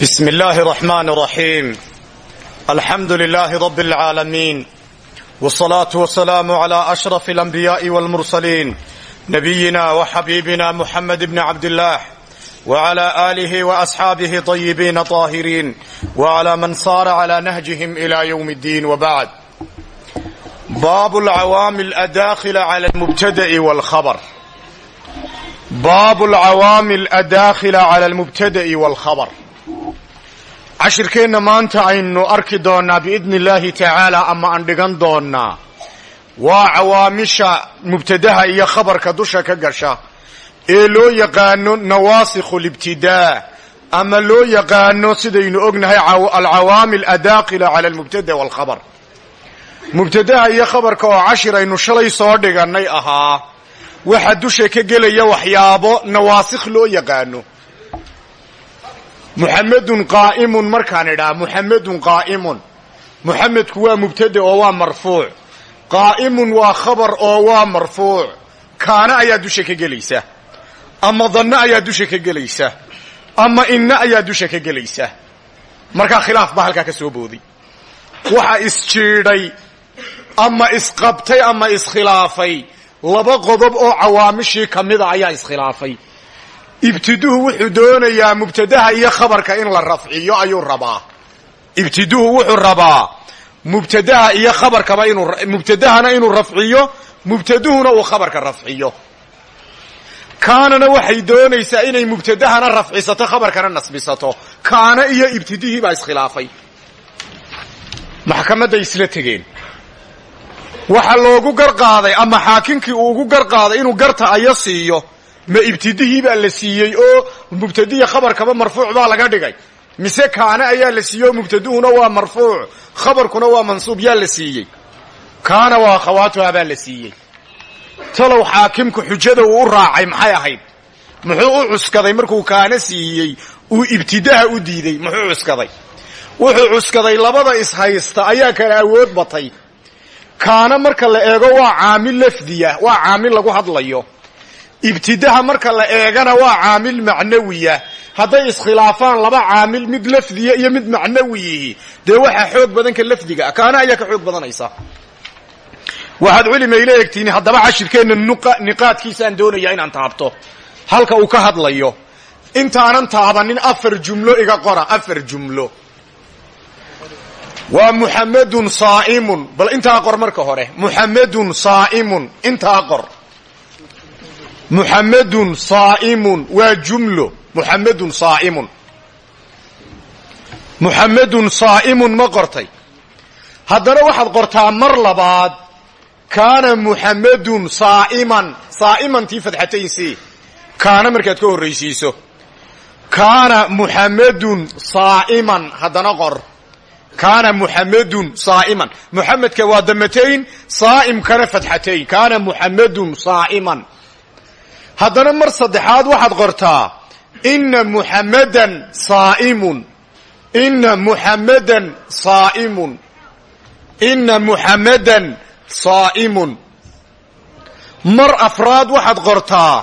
بسم الله الرحمن الرحيم الحمد لله رب العالمين والصلاة والسلام على أشرف الأنبياء والمرسلين نبينا وحبيبنا محمد بن عبد الله وعلى آله وأصحابه طيبين طاهرين وعلى من صار على نهجهم إلى يوم الدين وبعد باب العوامل الداخلة على المبتدأ والخبر باب العوامل الداخلة على المبتدأ والخبر cashirkeenna maanta aynu arki doonnaa biidni illaahi tacaala ama aan dhigan doonnaa. Waa cawaamisha mubtadaha iyo khabarka dusha ka gasha ee loo yaqaano nawaasikhu libtidaa ama loo yaqaano sidaynu ognahay alcawaamil adaaqila cala almubtada waalkhabar mubtadaha iyo khabarka oo cashir aynu shalay soo dhigannay ahaa waxa dusha ka gelaya waxyaabo nawaasikh loo yaqaano muxamedun qaa'imun markaan idhaa muxamedun qaa'imun muxamedku waa mubtade oo waa marfuuc. Qaa'imun waa khabar oo waa marfuuc. Kaana ayaa dusha ka gelaysa. Ama danno ayaa dusha ka gelaysa. Ama inna ayaa dusha ka gelaysa. Markaa khilaaf baa halkaa ka soo booday. Waxaa isjiidhay ama isqabtay ama iskhilaafay laba qodob oo cawaamishii ka mida ayaa iskhilaafay ibtiduhu wuxuu doonayaa mubtadaha iyo khabarka in la rafciyo ayuu rabaa. Ibtiduhu wuxuu rabaa mubtadaha iyo khabarkaba inuu mubtadahana inuu rafciyo mubtaduhuna uu khabarka rafciyo. Kaanana waxay doonaysaa inay mubtadahana rafcisato khabarkana nasbisato. Kaana iyo ibtidihii baa iskhilaafay. Maxkamadday isla tegeen. Waxaa loogu garqaaday ama xaakimkii uu ugu garqaaday inuu garta aya siiyo ma ibtidihii baa la siiyey oo mubtadiya khabarkaba marfuuc baa laga dhigay. Mise kaana ayaa la siiyey oo mubtaduhuna waa marfuuc khabarkuna waa mansuub yaa la siiyey. Kaana waa akhawaatuha baa la siiyey. Talow xaakimku xujada uu u raacay maxay ahayd? Muxuu u cuskaday markuu kaana siiyey? Uu ibtidaha u diiday muxuu cuskaday? Wuxuu cuskaday labada ishaysta ayaa kala awood batay. Kaana marka la eego waa caamil lafdiya waa caamil lagu hadlayo ibtidaha marka la eegana waa caamil macnawiya. Hadday iskhilaafaan laba caamil mid lafdiya iyo mid macnawiyihi dee waxaa xoog badan ka lafdiga kaana ayaa ka xoog badanaysa. Waxaad culimayla egtiin haddaba cashirkeenna niqaadkiisaan doonayaa inaan taabto. Halka uu ka hadlayo intaanan taabanin afar jumlo iga qora afar jumlo. Waa muxamedun saa'imun. Bal intaa qor marka hore. Muxamedun saa'imun. Intaa qor muxamedun saa'imun waa jumlo. Muxamedun saa'imun. Muxamedun saa'imun ma qortay. Haddana waxaad qortaa mar labaad kaana muxamedun saa'iman. Saa'imantii fadxataynsi. Kaana markaad ka horraysiiso. Kaana muxamedun saa'iman. Haddana qor. Kaana muxamedun saa'iman. Muxamedka waa damatayn saa'imkana fadxatayn. Kaana muxamedun saa'iman haddana mar saddexaad waxaad qortaa inna muxammadan saa'imun. Inna muxammadan saa'imun. Inna muxammadan saa'imun. Mar afraad waxaad qortaa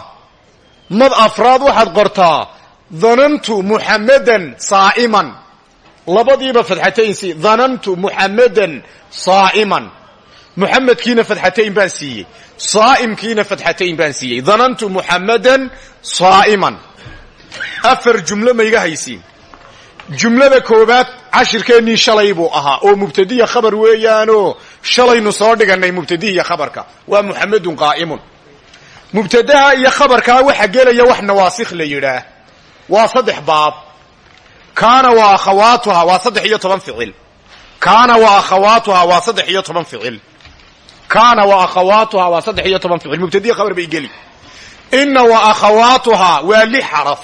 mar afraad waxaad qortaa danantu muxammadan saa'iman. Labadiiba fadxataynsi danantu muxammadan saa'iman. Muxamedkiina fadxatayn baan siiyey saa'imkiina fadxatayn baan siiyey danantu muxammadan saa'iman afar jumlo mayga haysiin jumlada koowaad cashirkeennii shalay buu ahaa oo mubtadiya khabar weeyaanoo shalaynu soo dhigannay mubtadihiya khabarka waa muxamedun qaa'imun mubtadaha iyo khabarkaa waxa gelaya wax nawaasikh la yidhaah waa saddex baab kaana wa akhawaatuha waa saddex iyo toban ficil kaana wa akhawaatuha waa saddex iyo toban ficil kaana wa akhawaatuha waa saddex iyo toban ficil mubtadiya khabar bay geli. Inna wa akhawaatuhaa waa lix xaraf.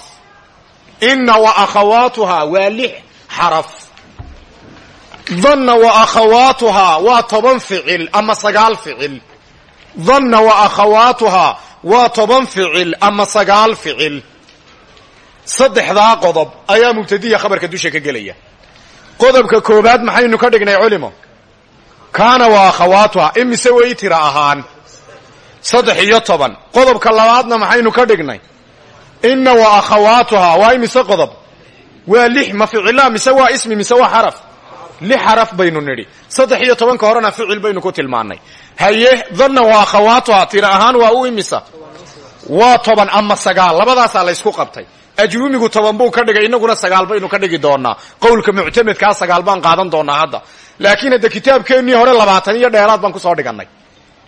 Inna wa akhawaatuhaa waa lix xaraf. Danna wa akhawaatuhaa waa toban ficil ama sagaal ficil danna wa akhawaatuhaa waa toban ficil ama sagaal ficil saddexdaa qodob ayaa mubtadiya khabarka dusha ka gelaya. Qodobka koobaad maxaynu ka dhignay culimo kaana wa akhawaatuha imise way tira ahaan. Saddex iyo toban. Qodobka labaadna maxaynu ka dhignay. Inna wa akhawaatuhaa waa imise qodob. Waa lix ma ficilaa mise waa ismi mise waa xaraf. Lix xaraf baynu nidhi. Saddex iyo tobanka horena ficil baynu ku tilmaannay. Haye danna waa akhawaatuha tira ahaan waa u imisa. Waa toban ama sagaal labadaasaa laysku qabtay ajruumigu toban buu ka dhigay inaguna sagaal baynu ka dhigi doonaa qowlka muctamedkaa sagaal baan qaadan doonaa hadda. Laakiin hadda kitaabkeennii hore labaatan iyo dheeraad baan ku soo dhigannay.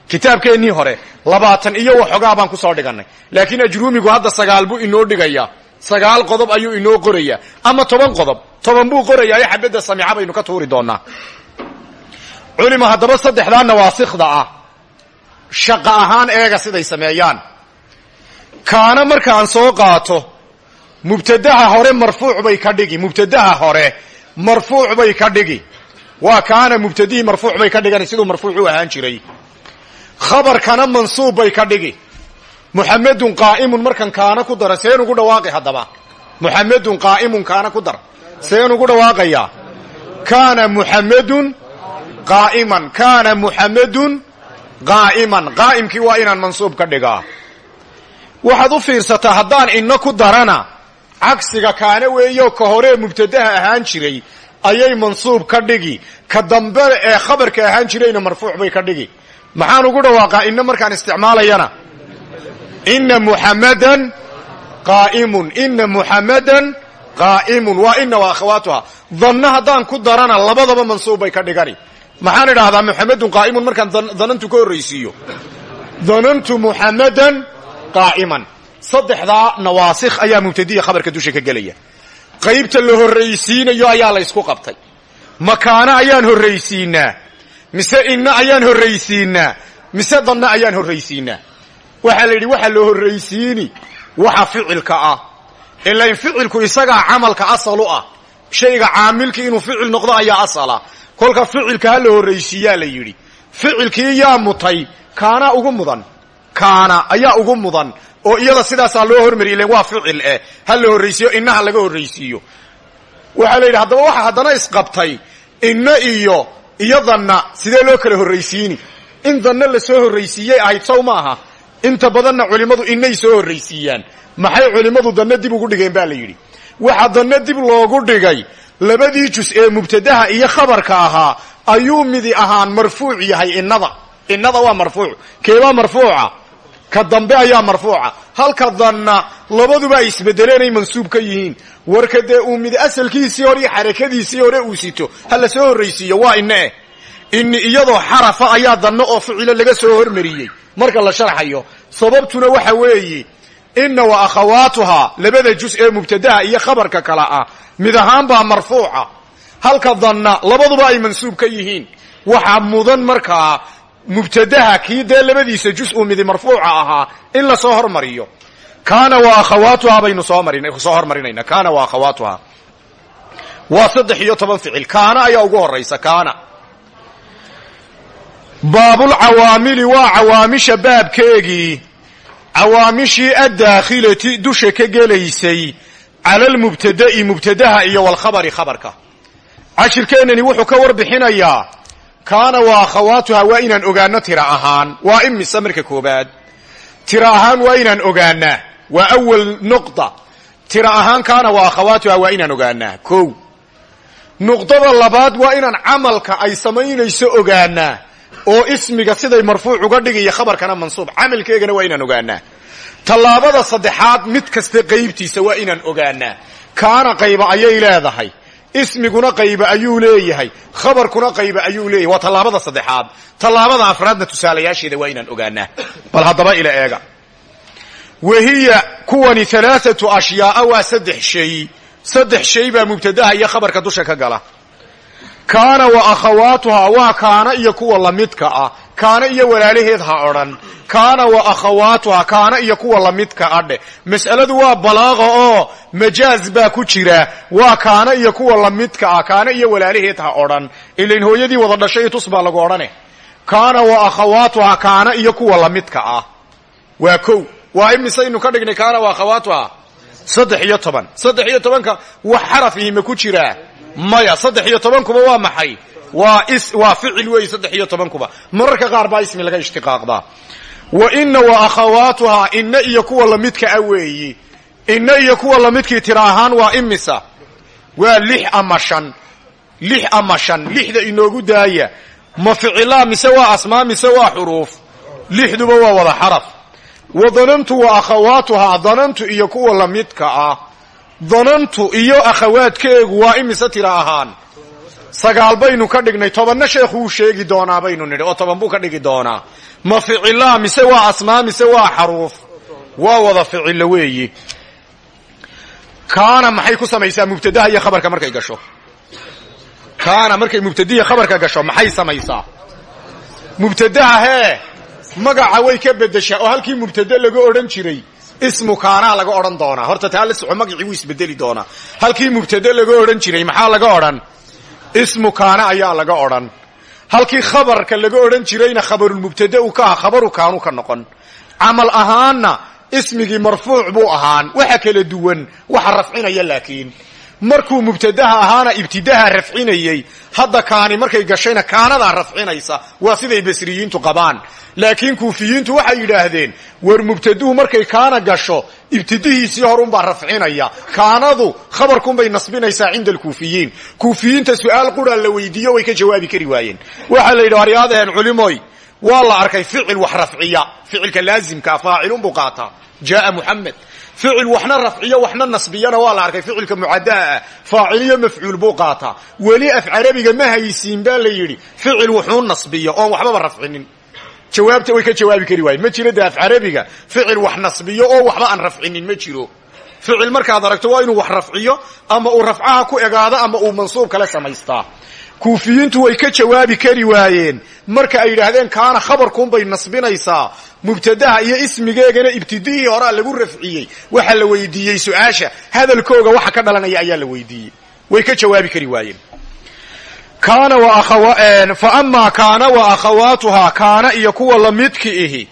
Kitaabkeennii hore labaatan iyo waxoogaa baan ku soo dhigannay. Laakiin ajruumigu hadda sagaal buu inoo dhigayaa sagaal qodob ayuu inoo qorayaa. Ama toban qodob. Toban buu qorayaa ee xabadda samica baynu ka tuuri doonaa culima haddaba saddexdaa nawaasikda ah. Shaqa ahaan eega siday sameeyaan. Kaana markaan soo qaato mubtadaha hore marfuuc bay ka dhigi. Mubtadaha hore marfuuc bay ka dhigi. Waa kaana mubtadihii marfuuc bay ka dhigan siduu marfuuc u ahaan jiray. Khabarkana mansuub bay ka dhigi. Muxamedun qaa'imun markan kaana ku dara seen ugu dhawaaqi haddaba. Muxamedun qaa'imun kaana ku dar seen ugu dhawaaqayaa kaana muxamedun qaa'iman kaana muxamedun qaa'iman. Qaa'imkii waa inaan mansuub ka dhigaa. Waxaad u fiirsataa haddaan inna ku darana cagsiga kaana weeyo ka horee mubtadaha ahaan jiray ayay mansuub ka dhigi. Ka dambe ee khabarka ahaan jirayna marfuuc bay ka dhigi. Maxaan ugu dhawaaqaa inna markaan isticmaalayana? Ina muxamadan qaa'imun. Ina muxamadan qaa'imun. Waa ina waa akhawaatuha. Danna haddaan ku darana labadaba mansuub bay ka dhigani. Maxaan idhaahdaa muxamedun qaa'imun markaan danantu ka horraysiiyo. Danantu muxamadan qaa'iman saddexdaa nawaasikh ayaa mubtadiya khabarka dusha ka gelaya. Qaybta la horraysiinayo ayaa la ysku qabtay. Makaano ayaan horraysiinaa. Mise inna ayaan horraysiinaa. Mise danna ayaan horraysiinaa. Waxaa la yidhi waxaa la horraysiini waxa ficilka ah. Ilain ficilku isagaa camalka asal u ah. Shayga caamilka inuu ficil noqdo ayaa asala kolka ficilka ha la horraysiiyaa la yidhi. Ficilkii yaa mutay kaana ugu mudan. Kaana ayaa ugu mudan oo iyada sidaasaa loo hormariy ilen waa ficil eh ha la horraysiiyo innaha laga horraysiiyo. Waxaa la yidhi haddaba waxa haddana isqabtay inna iyo iyo danna sidee loo kala horraysiini? In danna la soo horraysiiyey ahayd sow ma aha. Inta badanna culimmadu innay soo horraysiiyaan. Maxay culimmadu danna dib ugu dhigeen baa la yidhi. Waxa danna dib loogu dhigay labadii jus ee mubtadaha iyo khabarka ahaa ayuu midi ahaan marfuuc yahay innada. Innada waa marfuuc. Keebaa marfuuca ka dambe ayaa marfuuca. Halka danna labaduba ay isbedeleenay mansuub ka yihiin. Warka dee uu mid asalkiisii hore iyo xarakadiisii hore uu sito ha la soo horraysiiyo waa inne. Inni iyadoo xarafa ayaa danno oo ficilo laga soo hormariyey. Marka la sharxayo sababtuna waxa weeye inna wa akhawaatuhaa labada jus ee mubtadaha iyo khabarka kale ah mid ahaan baa marfuuca. Halka danna labaduba ay mansuub ka yihiin. Waxaa mudan markaa mubtadaha kii dee labadiisa jus uu midi marfuuca ahaa in la soo hormariyo. Kaana wa akhawaatuhaa baynu soo marin soo hormarinayna kaana wa akhawaatuhaa. Waa saddex iyo toban ficil. Kaana ayaa ugu horaysa kaana. Baabulcawaamili waa cawaamisha baabkeegii. Cawaamishii addaakhilati dusha ka gelaysay cala almubtada'i mubtadaha iyo walkhabari khabarka. Cashirkeennani wuxuu ka warbixinayaa kaana wa akhawaatuha waa inaan ogaano tira ahaan. Waa imise marka koobaad tira ahaan waa inaan ogaanaa waa awal nuqda. Tira ahaan kaana wa akhawaatuha waa inaan ogaanaa kow. Nuqdada labaad waa inaan camalka ay samaynayso ogaanaa oo ismiga siday marfuuc uga dhigaya khabarkana mansuub. Camalkeegana waa inaan ogaanaa tallaabada saddexaad mid kasta qaybtiisa waa inaan ogaanaa kaana qayba ayay leedahay ismiguna qayba ayuu leeyahay. Khabarkuna qayba ayuu leeyahay. Waa tallaabada saddexaad. Tallaabada afraadna tusaalayaasheeda waa inaan ogaanaa. Bal haddaba ila eega. Wahiya kuwani alaaatu ashyaaa waa saddex shay. Saddex shay baa mubtadaha iyo khabarka dusha ka gala. Kaana wa akhawaatuhaa. Waa kaana iyo kuwa lamidka ah kaana iyo walaalaheed ha odhan. Kaana wa akhawaatuhaa kaana iyo kuwa lamidka adhe. Mas'aladu waa balaaqa oo majaaz baa ku jira. Waa kaana iyo kuwa lamidka ah kaana iyo walaalaheed ha odhan. Ilayn hooyadii wada dhashay tus baa lagu odhane. Kaana wa akhawaatuhaa kaana iyo kuwa lamidka ah. Waa kow. Waa imisaynu ka dhignay kaana wa akhawaatuhaa saddex iyo toban. Saddex iyo tobanka wax xaraf ihima ku jiraa maya saddex iyo tobankuba waa maxay waa ficil weeye saddex iyo tobankuba. Mararka qaar baa ismi laga ishtiqaaqdaa. Wa ina wa akhawaatuhaa inna iyo kuwa lamidka a weeyi. Inna iyo kuwa lamidkii tira ahaan waa imisa waa lix ama shan. Lix ama shan. Lixda inoogu daaya. Ma ficilaa mise waa asmaa mise waa xuruuf? Lixduba waa wada xaraf. Wa danantu wa akhawaatuhaa danantu iyo kuwa lamidka ah. Danantu iyo akhawaadkeegu waa imise tira ahaan sagaal baynu ka dhignay tobanna sheekhu wuu sheegi doonaa baynu nidhi oo toban buu ka dhigi doonaa. Ma ficilaa mise waa asmaa mise waa xaruuf? Waa wada ficillo weeyi. Kaana maxay ku samaysaa mubtadaha iyo khabarka markay gasho? Kaana markay mubtadiya khabarka gasho maxay samaysaa? Mubtadaha hee magaca way ka bedeshaa oo halkii mubtade laga odhan jiray ismu kaanaa laga odhan doonaa. Horta taa la soco magacii wuu isbedeli doonaa. Halkii mubtade laga odhan jiray maxaa laga odhan ismu kaana ayaa laga odhan. Halkii khabarka laga odhan jirayna khabarulmubtade u ka ah khabaru kaanu ka noqon. Camal ahaanna ismigii marfuuc buu ahaan waxa kala duwan waxa rafcinaya laakiin markuu mubtadaha ahaana ibtidaha rafcinayey hadda kaani markay gashayna kaanadaa rafcinaysa waa siday basriyiintu qabaan. Laakiin kuufiyiintu waxay yidhaahdeen war mubtaduhu markay kaana gasho ibtidihiisii horunbaa rafcinaya. Kaanadu khabarkunbay nasbinaysaa cinda alkuufiyiin. Kuufiyiinta su'aal quraa la weydiiyo way ka jawaabi kari waayeen. Waxaa la yidhi aryaadaheen culimoy waa la arkay ficil wax rafciya. Ficilka laazimkaa faacilunbuu qaataa. Jaaa muxamed ficil waxna rafciyo waxna nasbiyana waa la arkay ficilka mucadaha ah faaciliyo mafcuul buu qaataa weli af carabiga ma haysiin baa la yidhi ficil wuxuu nasbiyo oon waxbaba rafcinin jawaabta way ka jawaabi kari waayen ma jiro de af carabiga ficil wax nasbiyo oo waxba aan rafcinin ma jiro ficil markaad aragto waa inuu wax rafciyo ama uu rafcaha ku egaado ama uu mansuub kale samaystaa kuufiyiintu way ka jawaabi kari waayeen. Marka ay yidhaahdeen kaana khabarkuunbay nasbinaysaa. Mubtadaha iyo ismigeegana ibtidihii horaa lagu rafciyey. Waxaa la weydiiyey su'aasha. Hadalkooga waxa ka dhalanaya ayaa la weydiiyey. Way ka jawaabi kari waayeen. Fa amaa kaana wa akhawaatuhaa kaana iyo kuwa lamidki ihi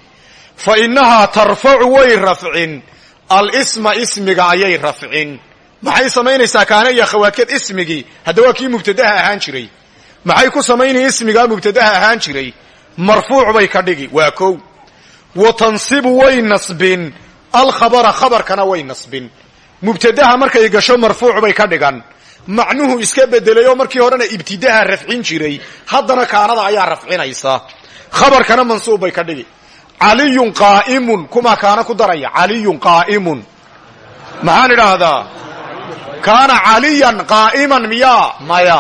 fa innahaa tarfacu way rafcin. Alisma ismiga ayay rafcin maxay samaynaysaa kaana iyo akhawaadkeed ismigii. Hadda waa kii mubtadaha ahaan jiray. Maxay ku samaynaya ismigaa mubtadaha ahaan jiray? Marfuuc bay ka dhigi. Waa kow. Wa tansibu way nasbin. Alkhabara khabarkana way nasbin. Mubtadaha markay gasho marfuuc bay ka dhigan. Macnuhu iska bedelay oo markii horena ibtidaha rafcin jiray. Haddana kaanada ayaa rafcinaysa. Khabarkana mansuub bay ka dhigi. Caliyun qaa'imun. Kumaa kaana ku daraya? Caliyun qaa'imun. Maxaan idhaahdaa kaana caliyan qaa'iman miyaa maya.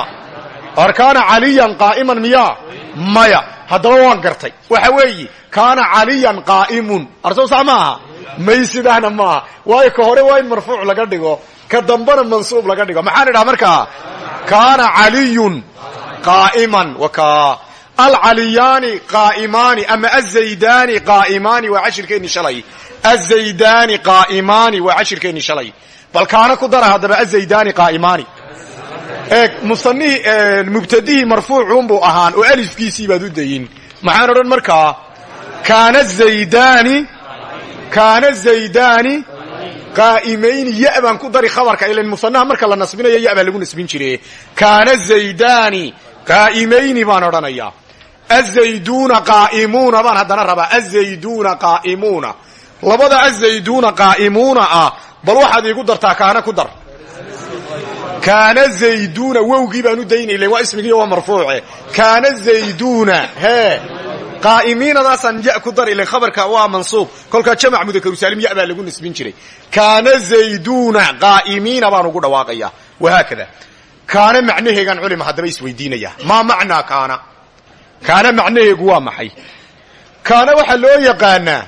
Or kaana caliyan qaa'iman miyaa maya. Haddaba waan gartay. Waxa weeyi kaana caliyan qaa'imun. Arsow sax ma aha? May sidaana maaha waayo ka hore waa in marfuuc laga dhigo ka dambana mansuub laga dhigo. Maxaan idhaha markaa kaana caliyun qaa'iman waka alcaliyaani qaa'imaani ama azaydaani qaa'imaani waa cashirkeenni shalay. Azaydaani qaa'imaani waa cashirkeenni shalay bal kaana ku dara haddaba azaydaani qaa'imaani eeg musanihii mubtadihii marfuucuunbuu ahaan oo alifkiisii baad u dayin. Maxaan odhan markaa? Kaana zaydaani kaana zaydaani qaa'imayni ya ku dari khabarka. Ilan musanaha marka la nasbinayo ya lagu nasbin jire. Kaana zaydaani qaa'imayni baan odhanayaa azayduuna qaa'imuuna baan haddana rabaa. Azayduuna qaa'imuuna. Labada azayduuna qaa'imuuna ah bal waxaad iigu dartaa kaana ku dar. Kaana zayduuna wowgii baan u daynayla waa ismigii waa marfuuce kaana zayduuna hee qaa'imiinadaasaan ya ku dar ilan khabarka waa mansuub. Kolkaa jamac mudakaru-saalim ya baa lagu nasbin jiray. Kaana zayduuna qaa'imiina baan ugu dhawaaqayaa wahaakada kaana macnaheegaan culima haddaba isweydiinaya. Maa macnaa kaana? Kaana macnaheegu waa maxay? Kaana waxaa loo yaqaanaa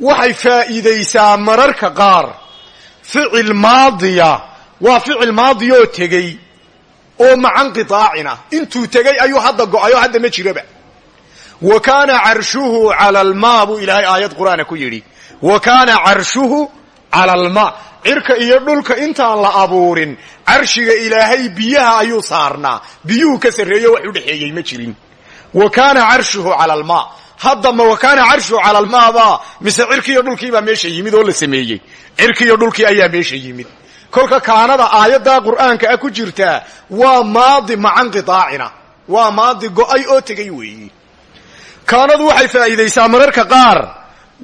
waxay faa'iidaysaa mararka qaar ficil maadiya. Waa ficil maadi oo tegey oo maca nqiaacin ah intuu tegey ayuu hadda go'ayo hadda ma jiraba. Wa kaana carshuhu cala almaa buu ilaahay aayad qur'aana ku yidhi. Wa kaana carshuhu cala almaa. Cirka iyo dhulka intaan la abuurin carshiga ilaahay biyaha ayuu saarnaa. Biyuhu ka sarreeyo wax u dhexeeyey ma jirin. Wa kaana carshuhu cala almaa haddama wa kaana carshuhu cala almaabaa mise cirkiiyo dhulkiibaa meesha yimid oo la sameeyey? Cirkiiyo dhulkii ayaa meesha yimid. Kolka kaanada aayaddaa qur'aanka ku jirtaa waa maadi maca nqiaacina waa maadi go'ay oo tegay weeyi. Kaanadu waxay faa'iidaysaa mararka qaar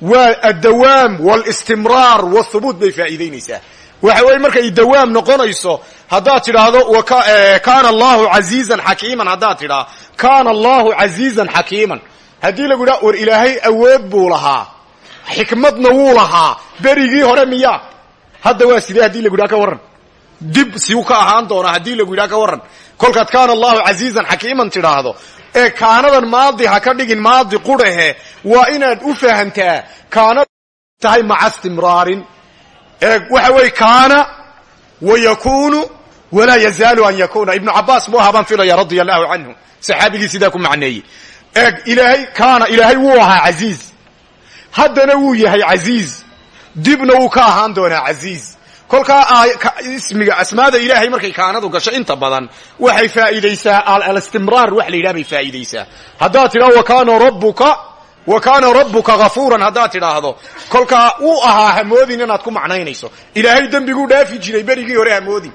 waa addawaam walistimraar wathubuut bay faa'iidaynaysaa. Waxa weeye markay dawaam noqonayso haddaad tidhaahdo kaana allahu casiizan xakiiman haddaad tidhaa kaana allahu casiizan xakiiman haddii lagu yidhaha war ilaahay awood buu lahaa. Xikmadna wuu lahaa. Berigii hore miya. Hadda waa sidee haddii lagu yidhaha ka warran? Dib siu ka ahaan doonaa haddii lagu yidhaha ka warran. Kolkaad kaana allahu casiizan xakiiman tidhaahdo. Ee kaanadan maadi ha ka dhigin maadi qurahe waa inaad u fahamtaa kaanad tahay maca istimraarin ee waxa weeye kaana wa yakunu walaa yazaalu an yakuna ibnu cabaas buu ahaa baan filaya radia allahu canhu. Saxaabigii sidaa ku macneeyey eeg ilaahay kaana ilaahay wuu ahaa casiiz haddana wuu yahay casiiz dibna wuu ka ahaan doonaa casiiz kolkaa ismiga asmaada ilaahay markay kaanadu gasho inta badan waxay faa'iidaysaa alistimraar wax la yidhaha bay faa'iidaysaa. Haddaad tidhahdo wakaana rabbuka wa kaana rabbuka ghafuuran haddaad tidhaahdo kolkaa wuu ahaa hamoodin inaad ku macnaynayso. Ilaahay dembiguu dhaafi jiray berigii hore hamoodin.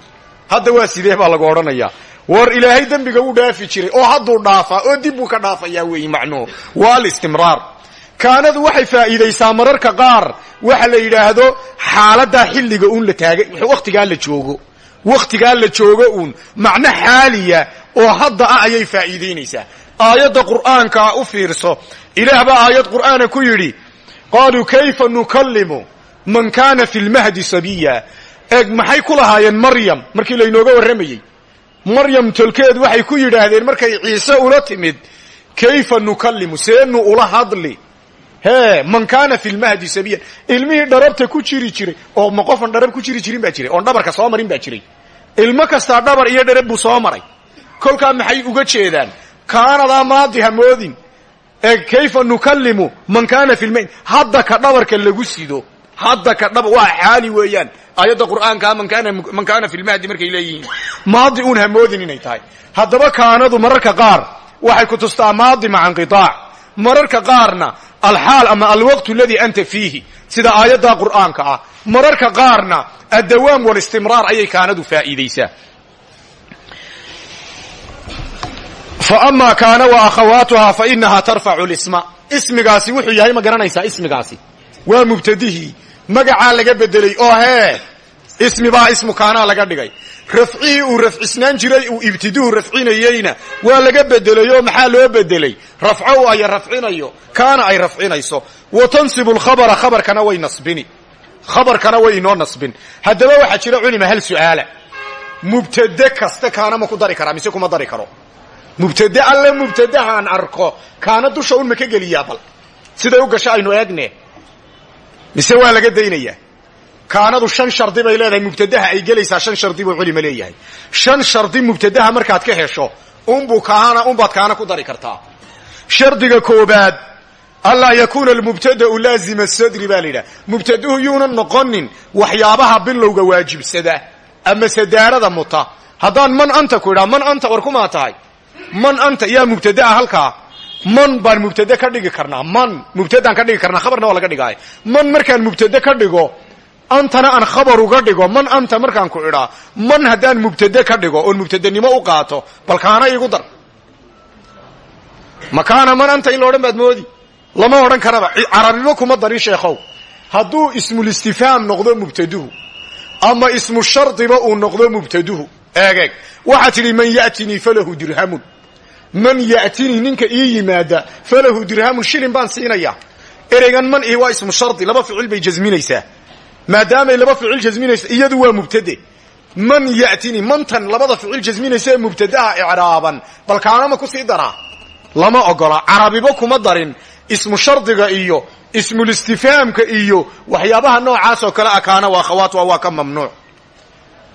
Hadda waa sidee baa lagu odhanayaa war ilaahay dembiga wuu dhaafi jiray oo hadduu dhaafaa oo dib buu ka dhaafayaa weeyi macnuhu waa alistimraar kaanadu waxay faa'iidaysaa mararka qaar. Waxa la yidhaahdo xaaladaa xilliga uun la taagay. Wakhtigaa la joogo. Wakhtigaa la joogo uun. Macno xaaliya oo hadda ah ayay faa'iidaynaysaa. Aayadda qur'aankaa u fiirso. Ilaah baa aayad qur'aana ku yidhi qaaluu kayfa nukallimu man kaana fi lmahdi sabiya. Eeg maxay ku lahaayeen maryam? Markii laynooga warramayey maryam tolkeed waxay ku yidhaahdeen markay ciise ula timid kayfa nukallimu? Seenu ula hadli. Hee man kaana fi lmahdi sabiyan ilmihii dharabta ku jiri jiray oo ma qofan dharab ku jiri jirin baa jiray oon dhabarka soo marin baa jiray. Ilmo kastaa dhabar iyo dharab buu soo maray. Kolkaa maxay uga jeedaan? Kaanadaa maadi hamoodin ee kayfa nukallimu? Man kaana fi lmahdi hadda ka dhabarka lagu sido hadda ka dhab waa xaali weeyaan. Aayadda qur'aankaa kaana man kaana fi lmahdi markay leeyihiin. Maadi uun hamoodin inay tahay. Haddaba kaanadu mararka qaar waxay ku tustaa maadi maca inqiaac mararka qaarna alxaal ama alwaqtu aladii anta fiihi sida aayadda qur'aanka ah. Mararka qaarna addawaam walistimraar ayay kaanadu faa'iidaysaa. Fa amaa kaana wa akhawaatuhaa fa inahaa tarfacu lisma. Ismigaasi wuxuu yahay ma garanaysaa ismigaasi. Waa mubtadihii magacaa laga bedelay oo hee ismibaa ismu kaanaa laga dhigay. Rafcihii uu rafcisnaan jiray uu ibtiduhu rafcinayeyna waa laga bedelay oo maxaa loo bedelay? Rafco ay rafcinayo kaana ay rafcinayso. Wa tansibu lkhabara khabarkana way nasbini. Khabarkana way inoo nasbin. Haddaba waxaa jira culima hal su'aala. Mubtade kaste kaana ma ku dari karaa mise kuma dari karo? Mubtade alle mubtadahaan arko kaana dusha un ma ka geliyaa bal? Siday u gasho aynu eegne mise waa laga daynayaa? Kaanadu shan shardi bay leedahay mubtadaha ay gelaysaa shan shardi buu culima leeyahay. Shan shardi mubtadaha markaad ka hesho unbuu kaana unbaad kaana ku dari kartaa. Shardiga koobaad anlaa yakuuna almubtada'u laazima sadri baa la yidhaha. Mubtaduhu yuunan noqonin waxyaabaha bilowga waajibsada ama sadaarada muta. Haddaan man anta ku idhaha man anta war kumaa tahay? Man anta yaa mubtadaa halkaa man baan mubtade ka dhigi karnaa. Man mubtadaan ka dhigi karnaa. Khabarna waa laga dhigaayo man markaan mubtade ka dhigo antana aan khabar uga dhigo. Man anta markaan ku idhaa man haddaan mubtade ka dhigo oon mubtadenimo u qaato bal kaana dar. Makaana man anta in la baad moodi? Lama odhan karaba. Carabnimo kuma darin sheekhow. Hadduu ismulistifhaam noqdo mubtaduhu ama ismu shardiba uu noqdo mubtaduhu. Eegeeg waxaa tidhi man yatinii falahu dirhamun man yatinii ninka ii yimaada falahu dirhamun shilin baan siinaya. Ereygan man ihi waa ismu shardi laba ficil bay jasminaysaa maadaamay laba ficil jasminaysa iyadu waa mubtade. Man yatinii mantan labada ficil jasminaysa ee mubtadaha icraaban. Bal kaanama ku sii daraa. Lama ogola carabiba kuma darin. Ismu shardiga iyo ismulistifhaamka iyo waxyaabaha noocaas oo kale ah kaana waa akhawaatwa waa ka mamnuuc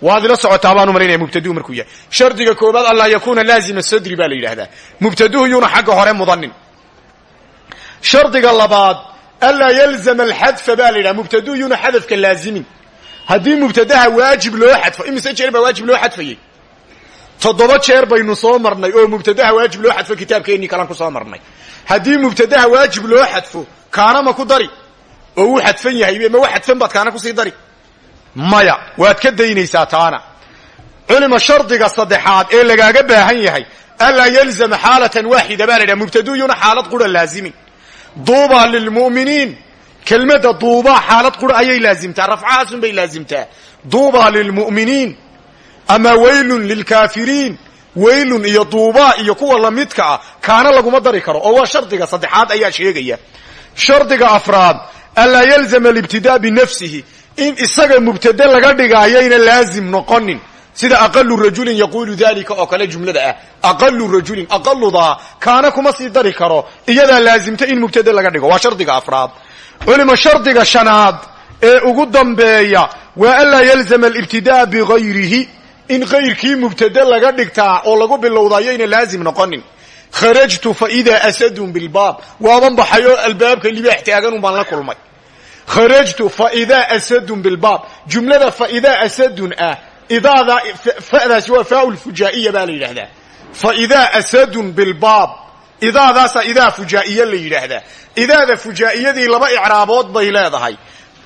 waad ila socotaa baanu malaynaya mubtaduhu markuu yahay. Shardiga koobaad anlaa yakuuna laazima sadri baa la yidhahdaa mubtaduhu yuuna xagga hore mudanin shardiga labaad anlaa yalzama alxadfa baa la yidhaha. Mubtaduhu yuuna xadafka laazimin. Haddii mubtadaha waajib loo xadfo imise jeer baa waajib loo xadfayey? Toddoba jeer baynu soo marnay oo mubtadaha waajib loo xadfo kitaabkeennii kalan ku soo marnay. Haddii mubtadaha waajib loo xadfo kaana ma ku dari? Oo uu maya waad ka daynaysaa taana. Culima shardiga saddexaad ee lagaaga baahan yahay anlaa yalzama xaalatan waaxida? Baa la mubtaduyuna xaalad qura laazimin. Duubaa lilmu'miniin. Kelmadda duubaa xaalad qura ayay laazimtaa rafcahaasun bay laazimtaa. Duubaa lilmu'miniin. Ama weylun lilkaafiriin. Weylun iyo duubaa iyo kuwa lamidka ah kaana laguma dari karo. Oo waa shardiga saddexaad ayaa sheegaya. Shardiga afraad anlaa yalzama alibtidaa binafsihi in isaga mubtade laga dhigaayayna laazim noqonin. Sida aqalu rajulin yaquulu dalika oo kale jumlada ah. Aqalu rajulin aqaludaa kaana kuma sii dari karo. Iyadaa laazimta in mubtade laga dhigo. Waa shardiga afraad. Culima shardiga shanaad ee ugu dambeeya waa anlaa yalzama alibtidaa bigayrihi in kayrkii mubtade laga dhigtaa oo lagu bilowda ayayna laazim noqonin. Kharajtu fa idaa asadun bilbaab waaban baxay oo albaabka libaax taaganun baan la kulmay kharajtu fa idaa asadun bilbaab jumlada fa idaa asadun ah idaada fadaasi waa faa lfujaa'iya baa la yidhaahdaa fa idaa asadun bilbaab idaadaasa idaa fujaa'iya la yidhaahdaa idaada fujaa'iyadii laba icraabood bay leedahay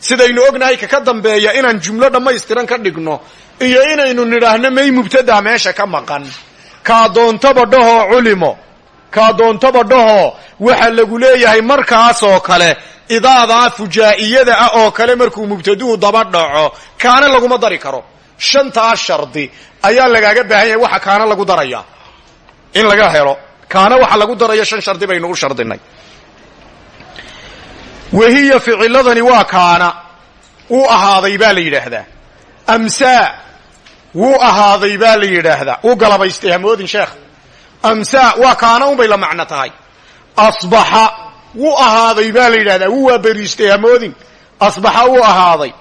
sidaynu ognahay kaka dambeeya inaan jumlo dhammaystiran ka dhigno iyo inaynu nidhaahno may mubtadaa meesha ka maqan kaa doontaba dhahoo culimo kaa doontaba dhahoo waxa lagu leeyahay markaasoo kale idaadaa fujaa'iyada ah oo kale markuu mubtaduhu daba dhaco kaana laguma dari karo. Shantaa shardi ayaa lagaaga baahan yahay waxa kaana lagu daraya. In laga helo kaana waxa lagu daraya shan shardi baynu u shardinay wahiya ficiladani waa kaana. Wuu ahaaday baa la yidhaahdaa. Amsaa wuu ahaaday baa la yidhaahdaa. Wuu galabaystay hamoodin sheekh amsaa waa kaana unbay la macno tahay. Asbaxa wuu ahaaday baa la yidhahdaa wuu waa beriistay hamoodin. Asbaxa wuu ahaaday.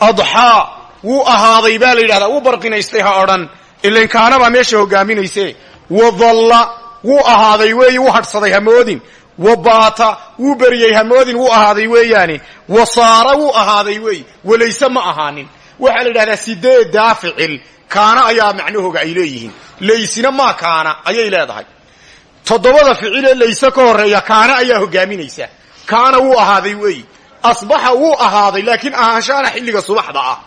Adxaa wuu ahaaday baa la yidhahdaa wuu barqinaystay ha odhan. Ilan kaanabaa meesha hogaaminayse wadalla wuu ahaaday weeyi wuu hadhsaday hamoodin. Wabaata wuu beriyey hamoodin wuu ahaaday weeyaani. Wasaara wuu ahaaday weey walayse ma ahaanin. Waxaa la yidhahdaa sideedaa ficil kaana ayaa macnahooga ay leeyihiin laysina maa kaana ayay leedahay. Toddobada ficilee layse ka horreeya kaana ayaa hogaaminaysa kaana wuu ahaaday weeyi asbaxa wuu ahaaday laakiin ahaanshaana xilliga subaxda ah.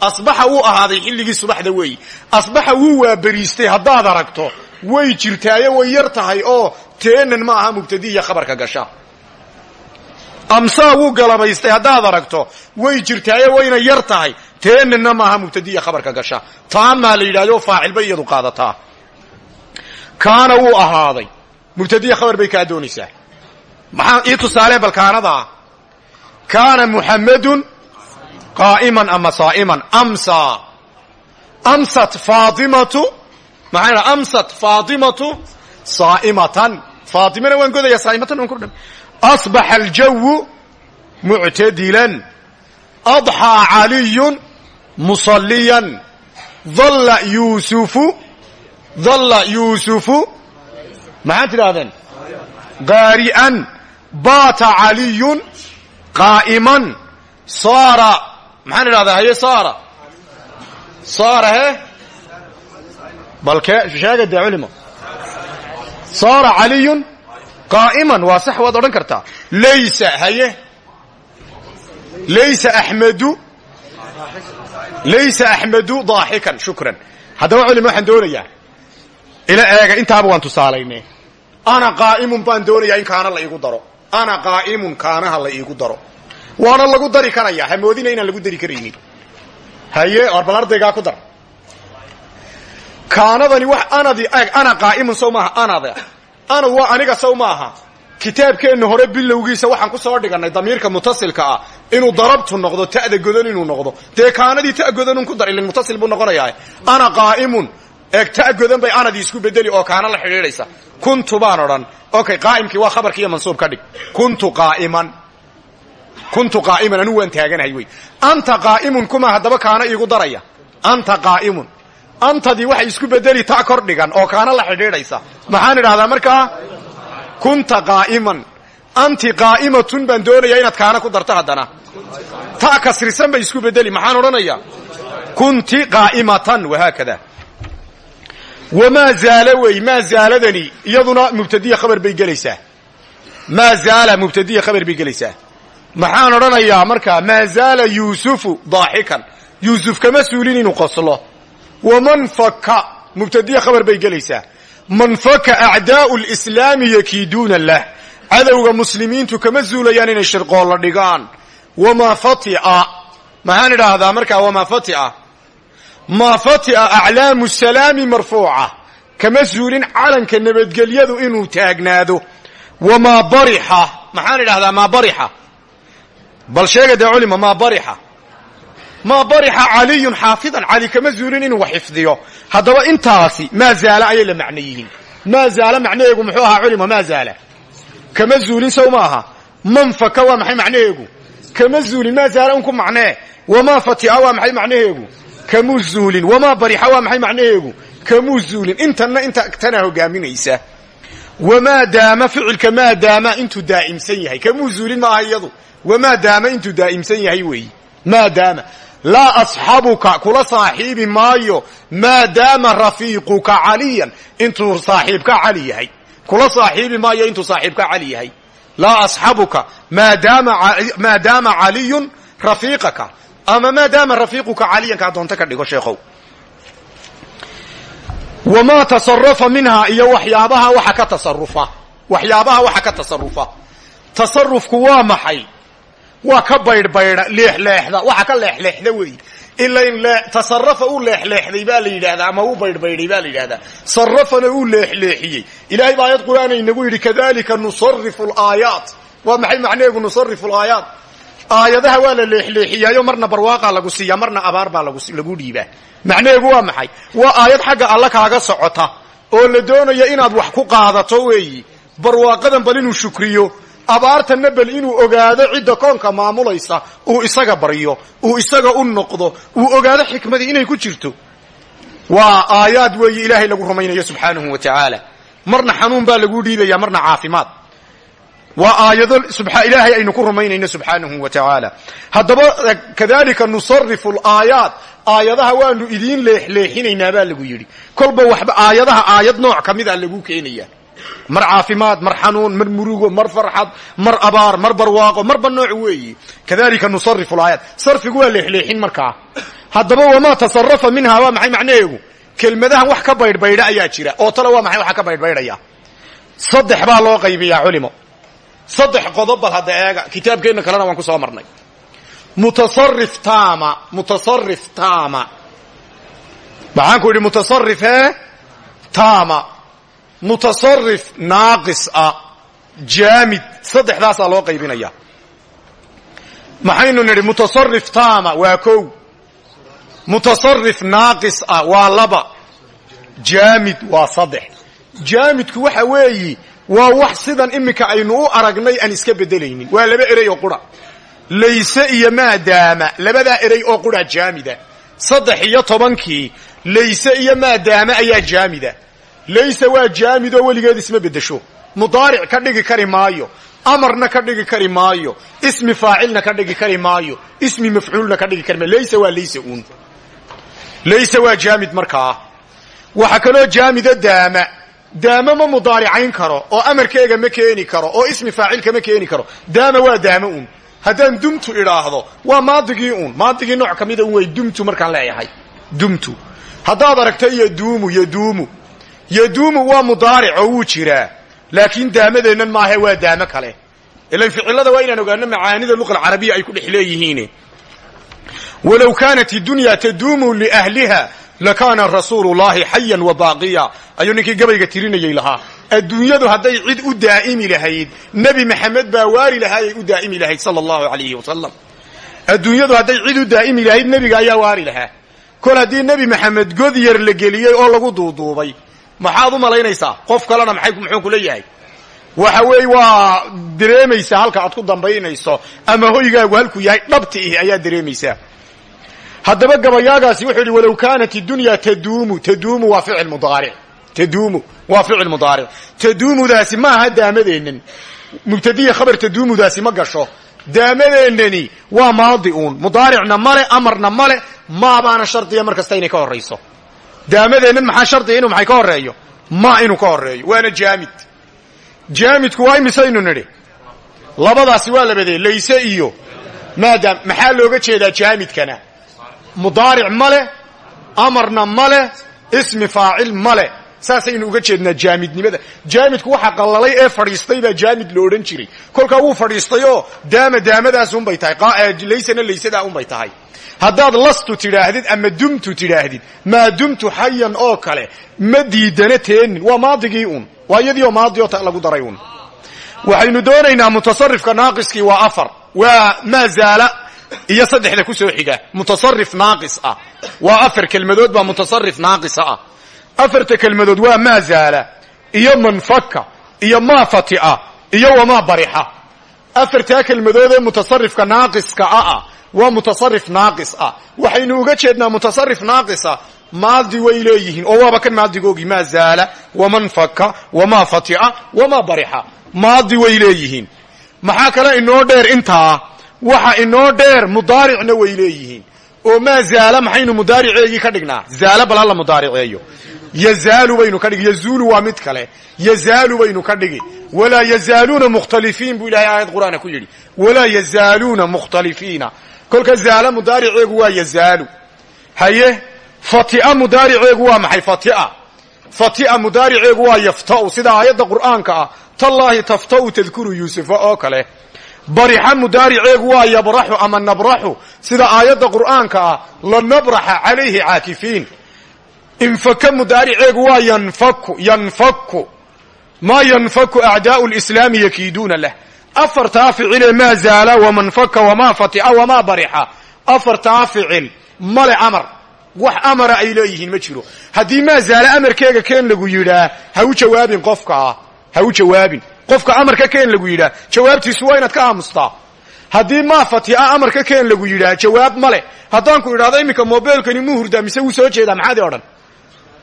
Asbaxa wuu ahaaday xilligii subaxda weeyi asbaxa wuu waaberiistay haddaad aragto. Way jirtaaye way yar tahay oo teenan ma aha mubtadiya khabarka gasha amsaa wuu galabaystay haddaad aragto way jirtaaye wayna yar tahay. Teenanna maaha mubtadiya khabarka gasha. Taamaa la yidhahdo faacil bay iyadu qaadataa. Kaana wuu ahaaday. Mubtadiya khabar bay kaa doonaysaa. Maxaa ii tusaalee bal kaanadaa kaana muxamadun qaa'iman ama saa'iman? Amsa. Amsat faatimatu maxaa ydhaha amsat faatimatu saa'imatan. Faatimana waan godaya saa'imatan waan kordha asbaxa aljawu muctadilan adxaa caliyun musalliyan dalla yuusufu dalla yuusufu maxaad tidhahdeen qaari'an baata caliyun qaa'iman saara maxaan idhahdaa haye saara saara he balkee sheega dee culimo saara caliyun qaa'iman waa sax waad odhan kartaa. Laysa haye? Laysa axmedu laysa axmedu daaxikan shukran. Haddaba culimo waxaan doonayaa ila eega intaaba waan tusaalayne ana qaa'imun baan doonayaa in kaana la iigu daro. Ana qaa'imun kaanaha la iigu daro. Waana lagu dari karayaa hamoodina inaan lagu dari karaynin. Haye or bal ku dar. Kaanadani wax anadi ana qaa'imun sow maaha anada anad waa aniga sow maaha kitaabkeenna hore bilowgiisa waxaan ku soo dhigannay damiirka mutasilka ah inuu darabtu noqdo ta'da godan inuu noqdo. Dee kaanadii ta ku dar ilin mutasil buu noqonayaa ana qaa'imun. Eeg ta godan bay anadii isku bedeli oo kaana la xidhiidhaysa. Kuntu baan odhan. Okay qaa'imkii waa khabarkii iyo mansuub ka dhig. Kuntu qaa'iman. Kuntu qaa'iman anuu waan taaganahay wey. Anta qaa'imun kuma haddaba kaana iigu daraya. Anta qaa'imun antadii waxay isku bedeli ta kor dhigan oo kaana la xidhiidhaysa. Maxaan idhahdaa markaa kunta qaa'iman. Anti qaa'imatun baan doonayaa inaad kaana ku darto haddana. Ta kasrisan bay isku bedeli maxaan odhanayaa kunti qaa'imatan wahaakada. Wamaa zaala wey maa zaaladani? Iyaduna mubtadiya khabar bay gelaysaa. Maa zaala mubtadiya khabar bay gelaysaa. Maxaan odhanayaa markaa maa zaala yuusufu daaxikan. Yuusuf kama suulin inuu qoslo waman faka mubtadiya khabar bay gelaysaa man faka acdaa'u lislaami yakiiduuna lah cadowga muslimiintu kama zuulayaan inay shirqoolla dhigaan wamaa fatia maxaan idhaahdaa markaa wamaa fatia maa fatia aclaamu salaami marfuuca kama zuulin calanka nabadgelyadu inuu taagnaado wamaa barixa maxaan idhahdaa maa barixa bal sheega dee culima maa barixa maa barixa caliyun xaafidan. cali kama zuulin inuu wax xifdiyo. haddaba intaasi maa zaala ayay la macno yihiin. maa zaala macnaheegu muxuu ahaa culima maa zaala. kama zuulin sow ma aha. manfaka waa maxay macnaheegu? kama zuulin maa zaala un ku macnee? wamaa fatia waa maxay macnaheegu? kamuu zuulin wamaa barixa waa maxay macnaheegu? kamuu zuulin intanna inta tanaa hogaaminaysa. wamaa daama ficilka maa daama intuu daa'imsan yahay. kamuu zuulin maaha iyadu. wamaa daama intuu laa asxabuka kula saaxiibi maayo maa daama rafiiquka caliyan intuu saaxiibka cali yahay kula saaxiibi maayo intuu saaxiibka cali yahay laa asxabuka maa daama caliyun rafiiqaka ama maa daama rafiiquka caliyan kaa doonto ka dhigo sheekhow wamaa tasarafa minhaa iyo waxyaabaha waxa ka tasarufa waxyaabaha waxa ka tasarufa tasarufku waa maxay waa ka baydhbaydha leexleexda waxa ka leexleexda weeye ilain tasarafa uu leexleexday baa la yidhahdaa ama uu baydhbaydhay baa la yidhahdaa sarafana uu leexleexiyey. Ilahay baa aayad qur'aana inagu yidhi kadalika nusarifu alaayaat waa maxay macnaheegu nusarifu alaayaat aayadaha waa la leexleexiyaayo marna barwaaqaa lagu siiyaa marna abaar baa lagu dhiibaa. Macnaheegu waa maxay? Waa aayad xagga alla kaaga socota oo la doonaya inaad wax ku qaadato weeyi. Barwaaqadan bal inuu shukriyo abaartanna bal inuu ogaado cidda koonka maamulaysa uu isaga baryo uu isaga u noqdo uu ogaado xikmadii inay ku jirto. Waa aayaad weeye ilaahay lagu rumaynayo subxaanahu wa tacaala marna xanuun baa laguu dhiibaya marna caafimaad. Waa aayado ilaahay aynu ku rumaynayno subxaanahu wa tacaala haddaba kadalika nusarifu alaayaat aayadaha waanu idiin leexleexinaynaa baa lagu yidhi. Kolba waxba aayadaha aayad nooc ka mid a lagu keenaya mar caafimaad mar xanuun mar murugo mar farxad mar abaar mar barwaaqo marba nooc weeyi. Kadalika nusarifu alaayaat. Sarfigu waa leexleexin markaa haddaba wamaa tasarafa minhaa waa maxay macnaheegu? Kelmadahan wax ka baydhbaydha ayaa jira. Oo tale waa maxay waxa ka baydhbaydhaya? Saddex baa loo qaybiyaa culimo. Saddex qodob bal hadda eega. Kitaabkeenna kalena waan ku soo marnay. Mutasarif taama mutasarif taama. Maxaan ku idhi mutasarif ee taama mutasarif naaqis ah jaamid saddexdaasaa loo qaybinaya maxaynu nidhi mutasarif taama waa kow. Mutasarif naaqis ah waa laba. Jaamid waa saddex. Jaamidku waxa weeyi waa wax sidan iminka aynu u aragnay aan iska bedelaynin. Waa laba erey oo qura. Layse iyo maadaama labadaa erey oo qura jaamida. Saddex iyo tobankii layse iyo maadaama ayaa jaamida layse waa jaamid oo weligeed isma bedesho mudaaric ka dhigi kari maayo amarna ka dhigi kari maayo ismi faacilna ka dhigi kari maayo ismi mafcuulna ka dhigi kari maayo layse waa layse uun layse waa jaamid markaa waxaa kaloo jaamida daama daama ma mudaaricayn karo oo amarkeega ma keeni karo oo ismi faacilka ma keeni karo daama waa daama uun haddaan dumtu idhaahdo waa maadigii uun maadigii nooc kamida un way dumtu markaan leeyahay dumtu haddaad aragto yaduumu yaduumu yaduumu waa mudaaric oo wuu jiraa. Laakiin daamadeennan maahe waa daamo kale. Ilan ficilada waa inaan ogaano macaanida luqa alcarabiya ay ku dhex leeyihiin. Walow kaanat iddunya taduumu liahliha lakaana rasuulu llahi xayan wa baaqiya. Ayuu ninkii gabayga tirinayay lahaa. Adduunyadu hadday cid u daa'imi lahayd nebi maxamed baa waari lahaayay u daa'imi lahayd sala allahu alayhi wasalam adduunyadu hadday cid u daa'imi lahayd nebiga ayaa waari lahaa. Kol haddii nebi maxamed maxaad u malaynaysaa? Qof kalena maxay muxuu ku leeyahay? Waxa weeye waa dareemaysaa halka aad ku dambaynayso ama hoygaagu halkuu yahay dhabti ihi ayaa dareemaysaa haddaba gabayaagaasi wuxuu yidhi walow kaanat iddunya taduumu. Taduumu waa ficil mudaaric. Taduumu waa ficil mudaaric. Taduumudaasi ma aha daamadeennan mubtadiya khabar taduumudaasi ma gasho. Daamadeennani waa maadi uun mudaaricna male amarna male maabaana shardiya mar kasta inay ka horrayso daamadeennan maxaa shardiya inuu maxay ka horreeyo? Ma inuu ka horreeyo. Waana jaamid. Jaamidku waa imisaynu nidhi? Labadaasi waa labadee layse iyo maadaam maxaa looga jeedaa jaamidkana? Mudaaric ma leh amarna ma leh ismi faacil ma leh saasaynu uga jeednaa jaamidnimada. Jaamidku waxa qallalay ee fadhiistay baa jaamid lo odhan jiray. Kolkaa wuu fadhiistayoo daama daamadaas unbay tahay. Laysana laysadaa unbay tahay. Haddaad lastu tidhaahdid ama dumtu tidhaahdid maa dumtu xayan oo kale ma diidana teenin. Waa maadigii un. Waa maadi oo lagu daray un. Waxaynu doonaynaa mutasarifka naaqiskii waa afar. Waa maa zaala iyo saddexda ku soo xiga. Mutasarif naaqis ah. Waa afar kelmadood baa mutasarif naaqisa ah afarta kelmadood waa maa zaala iyo manfaka iyo maa fatia iyo wamaa barixa. Afartaa kelmadood ee mutasarifka naaqiska ah ah waa mutasarif naaqis ah. Waxaynu uga jeednaa mutasarif naaqisa maadi way leeyihiin oo waaba kan maadigoogi maa zaala waman faka wamaa fatia wamaa barixa. Maadi way leeyihiin. Maxaa kale inoo dheer intaa waxa inoo dheer mudaaricna way leeyihiin. Oo maa zaala maxaynu mudaariceegii ka dhignaa? Zaala bal hala mudaariceeyo yazaalu baynu ka dhigi waa mid kale. Yazaalu baynu ka dhigi. Walaa yazaaluuna mukhtalifiin buu ilahay aayad qur'aana ku yidhi. Walaa yazaaluuna mukhtalifiina kolka zaala mudaariceegu waa yazaalu. Haye fatia mudaariceegu waa maxay? Fatia. Fatia mudaariceegu waa yafta'u. Sida aayadda qur'aanka ah. Tallaahi tafta'u tadkuru yuusufa oo kale. Barixa mudaariceegu waa yabraxu ama nabraxu. Sida aayadda qur'aanka ah lanabraxa calayhi caakifiin infaka mudaariceegu waa yanfaku yanfaku. Maa yanfaku acdaa'u lislaami yakiiduuna lah. Afartaa ficilee maa zaala wamanfaka wamaa fatia wamaa barixa. Afartaa ficil male amar. Wax amara ay leeyihiin ma jiro. Haddii maa zaala amarkeega keen lagu yidhaa ha u jawaabin qofkaa ha u jawaabin. Qofka amarka keen lagu yidhaa jawaabtiisu waa inaad ka aamustaa. Haddii maa fatia amarka keen lagu yidhaa jawaab male haddaan ku idhahdo iminka mobeelkani mu hurdaa mise wuu soo jeedaa maxaad i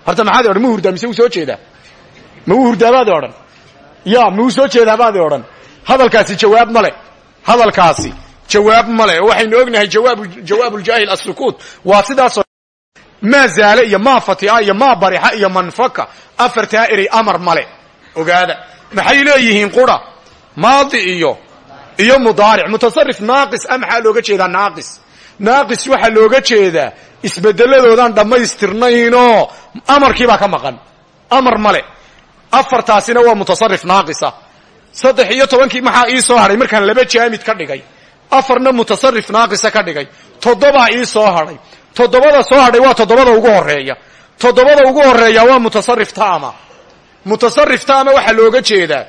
horta maxaad odhan? Mu hurdaa mise wuu soo jeedaa? Ma wuu hurdaabaad odhan? Ya ma wuu soo jeedaabaad odhan? Hadalkaasi jawaab male hadalkaasi jawaab male oo waxaynu ognahay jawaab ljaahil asukuut waa sidaasoo maa zaale iyo maa fatia iyo maa barixa iyo manfaka. Afartaa erey amar male ogaada. Maxay leeyihiin qura? Maadi iyo iyo mudaaric. Mutasarif naaqis a maxaa looga jeedaa naaqis? Naaqis waxaa looga jeedaa isbedeladoodan dhammaystirnaynoo amarkii baa ka maqan. Amar male. Afartaasina waa mutasarif naaqisa. Saddex iyo tobankii maxaa ii soo hadhay markaan laba jaamid ka dhigay. Afarna mutasarif naaqisa ka dhigay. Toddobaa ii soo hadhay toddobada soo hadhay waa toddobada ugu horreeya toddobada ugu horreeya waa mutasarif taama. Mutasarif taama waxaa looga jeedaa.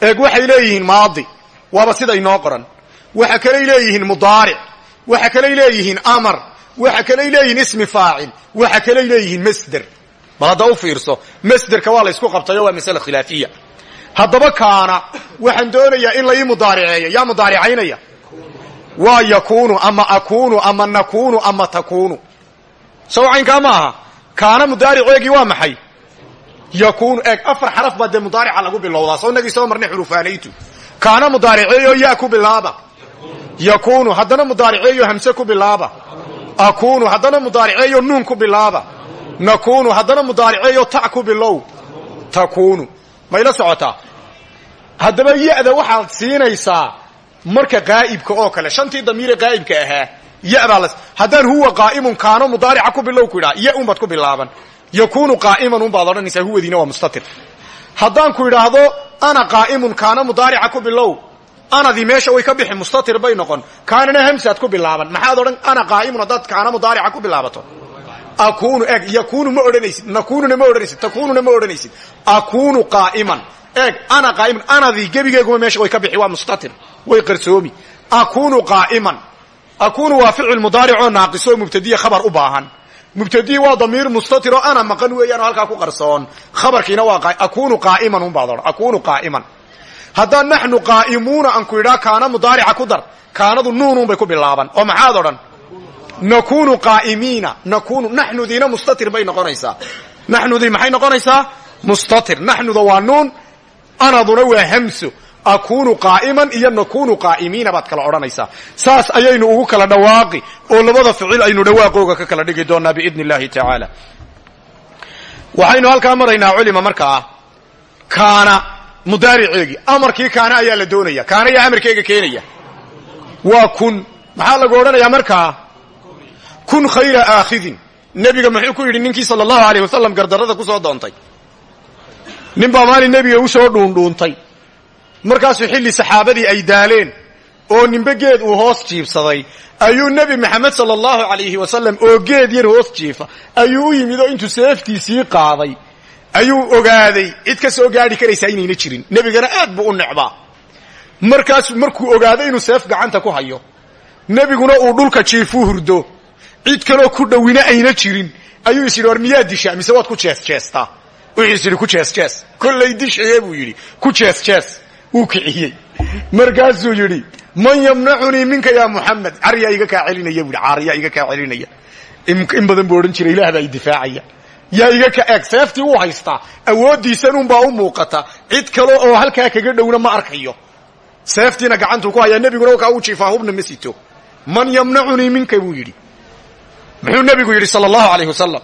Eeg waxay leeyihiin maadi. Waaba sida inoo qoran. Waxa kaley leeyihiin mudaaric. Waxa kaley leeyihiin amar waxa kaley leeyihiin ismi faacil. Waxa kaley leeyihiin masder. Bal hadda u fiirso masderka waa la ysku qabtayo waa masale khilaafiya. Haddaba kaana waxaan doonayaa in la ii mudaariceeyo. Yaa mudaaricaynaya? Waa yakunu ama akunu ama nakunu ama takunu sawcaynkaa ma aha. Kaana mudaariceegii waa maxay? Yakunu eeg afar xaraf baa dee mudaarica lagu bilowdaa. Soo inagii soo marnay xurufaanaytu kaana mudaariceeyo ya ku bilaaba. Yakunu haddana mudaariceeyo hamse ku bilaaba akunu haddana mudaariceeyo nuun ku bilaaba nakunu haddana mudaariceeyo ta ku bilow. Takunu. Mayla socotaa? Haddaba ya-da waxaad siinaysaa marka qaa'ibka oo kale. Shantii damiire qaa'ibka ahaa ya baa la haddaan huwa qaa'imun kaano mudaarica ku bilow ku idhaa ya unbaad ku bilaaban. Yakunu qaa'iman unbaad odhanaysaa huwadiina waa mustatir. Haddaan ku idhaahdo ana qaa'imun kaana mudaarica ku bilow anadii meesha way ka bixi mustatir bay noqon. Kaanana hamsaad ku bilaaban. Maxaad odhan ana qaa'imun haddaad kaana mudaarica ku bilaabato. Akunu eeg yakunu ma odhanaysid nakununa ma odhanaysid takununa ma odhanaysid. Akunu qaa'iman. Eeg ana qaa'iman. Anadii gebigeeguma meesha way ka bixi waa mustatir way qarsoomi. Akunu qaa'iman. Akunu waa ficil mudaaric oo naaqisoo mubtadiya khabar u baahan. Mubtadiyi waa damiir mustatir oo ana maqan weeyaan oo halkaa ku qarsoon. Khabarkiina waa akunu qaa'iman unbaad odhan. Akunu qaa'iman haddaan naxnu qaa'imuuna aan ku idhaa kaana mudaarica ku dar. Kaanadu nuunun bay ku bilaaban. Oo maxaad odhan? Nakunu qaa'imiina. Nakunu naxnudiina mustatir bay noqonaysaa. Naxnudii maxay noqonaysaa? Mustatir. Naxnuda waa nuun anaduna waa hamso akunu qaa'iman iyo nakunu qaa'imiina baad kala odhanaysaa. Saas ayaynu ugu kala dhawaaqi. Oo labada ficil aynu dhawaaqooga ka kala dhigi doonaa biidni illahi tacaala waxaynu halkaa maraynaa culima markaa. Kaana mudaariceegii amarkii kaana ayaa la doonaya kaana yaa amarkeega keenaya. Waa kun maxaa lagu odhanayaa markaa kun khayra aakhidin. Nebiga muxuu ku yidhi ninkii sala allahu alayh wasalam gardarrada ku soo doontay. Nin baa maalin nebiga u soo dhuundhuuntay. Markaasuu xilli saxaabadii ay daaleen oo nimbe geed uu hoos jiibsaday ayuu nebi maxamed sala allahu alayhi wasalam oo geed yar hoos jiifa ayuu u yimid oo intuu seeftiisii qaaday ayuu ogaaday cid ka soo gaadhi karaysaa inayna jirin. Nebigana aad buu u necbaa. Markaasuu markuu ogaaday inuu seef gacanta ku hayo nebiguna uu dhulka jiifuu hurdo. Cid kaloo ku dhowina ayna jirin. Ayuu is yidhi war miyaa dishaa? Mise waad ku jeesjeestaa wuxuu is yidhi ku jeesjees kollay dishaye buu yidhi. Ku jeesjees wuu kiciyey. Markaasuu yidhi man yamnacunii minka yaa muxamed caryaa iga kaa celinaya buui caaryaa iga kaa celinaya. In badan buu odhan jiray ilaah baa difaacaya yaa iga ka eeg seeftii wuu haystaa awooddiisanunbaa u muuqata. Cid kale oo halkaa kaga dhowna ma arkayo. Seeftiina gacantuu ku hayaa nebiguna wakaa u jiifaa hubna ma sito. Man yamnacunii minka buu yidhi. Muxuu nebigu yidhi sala allahu alayh wasalam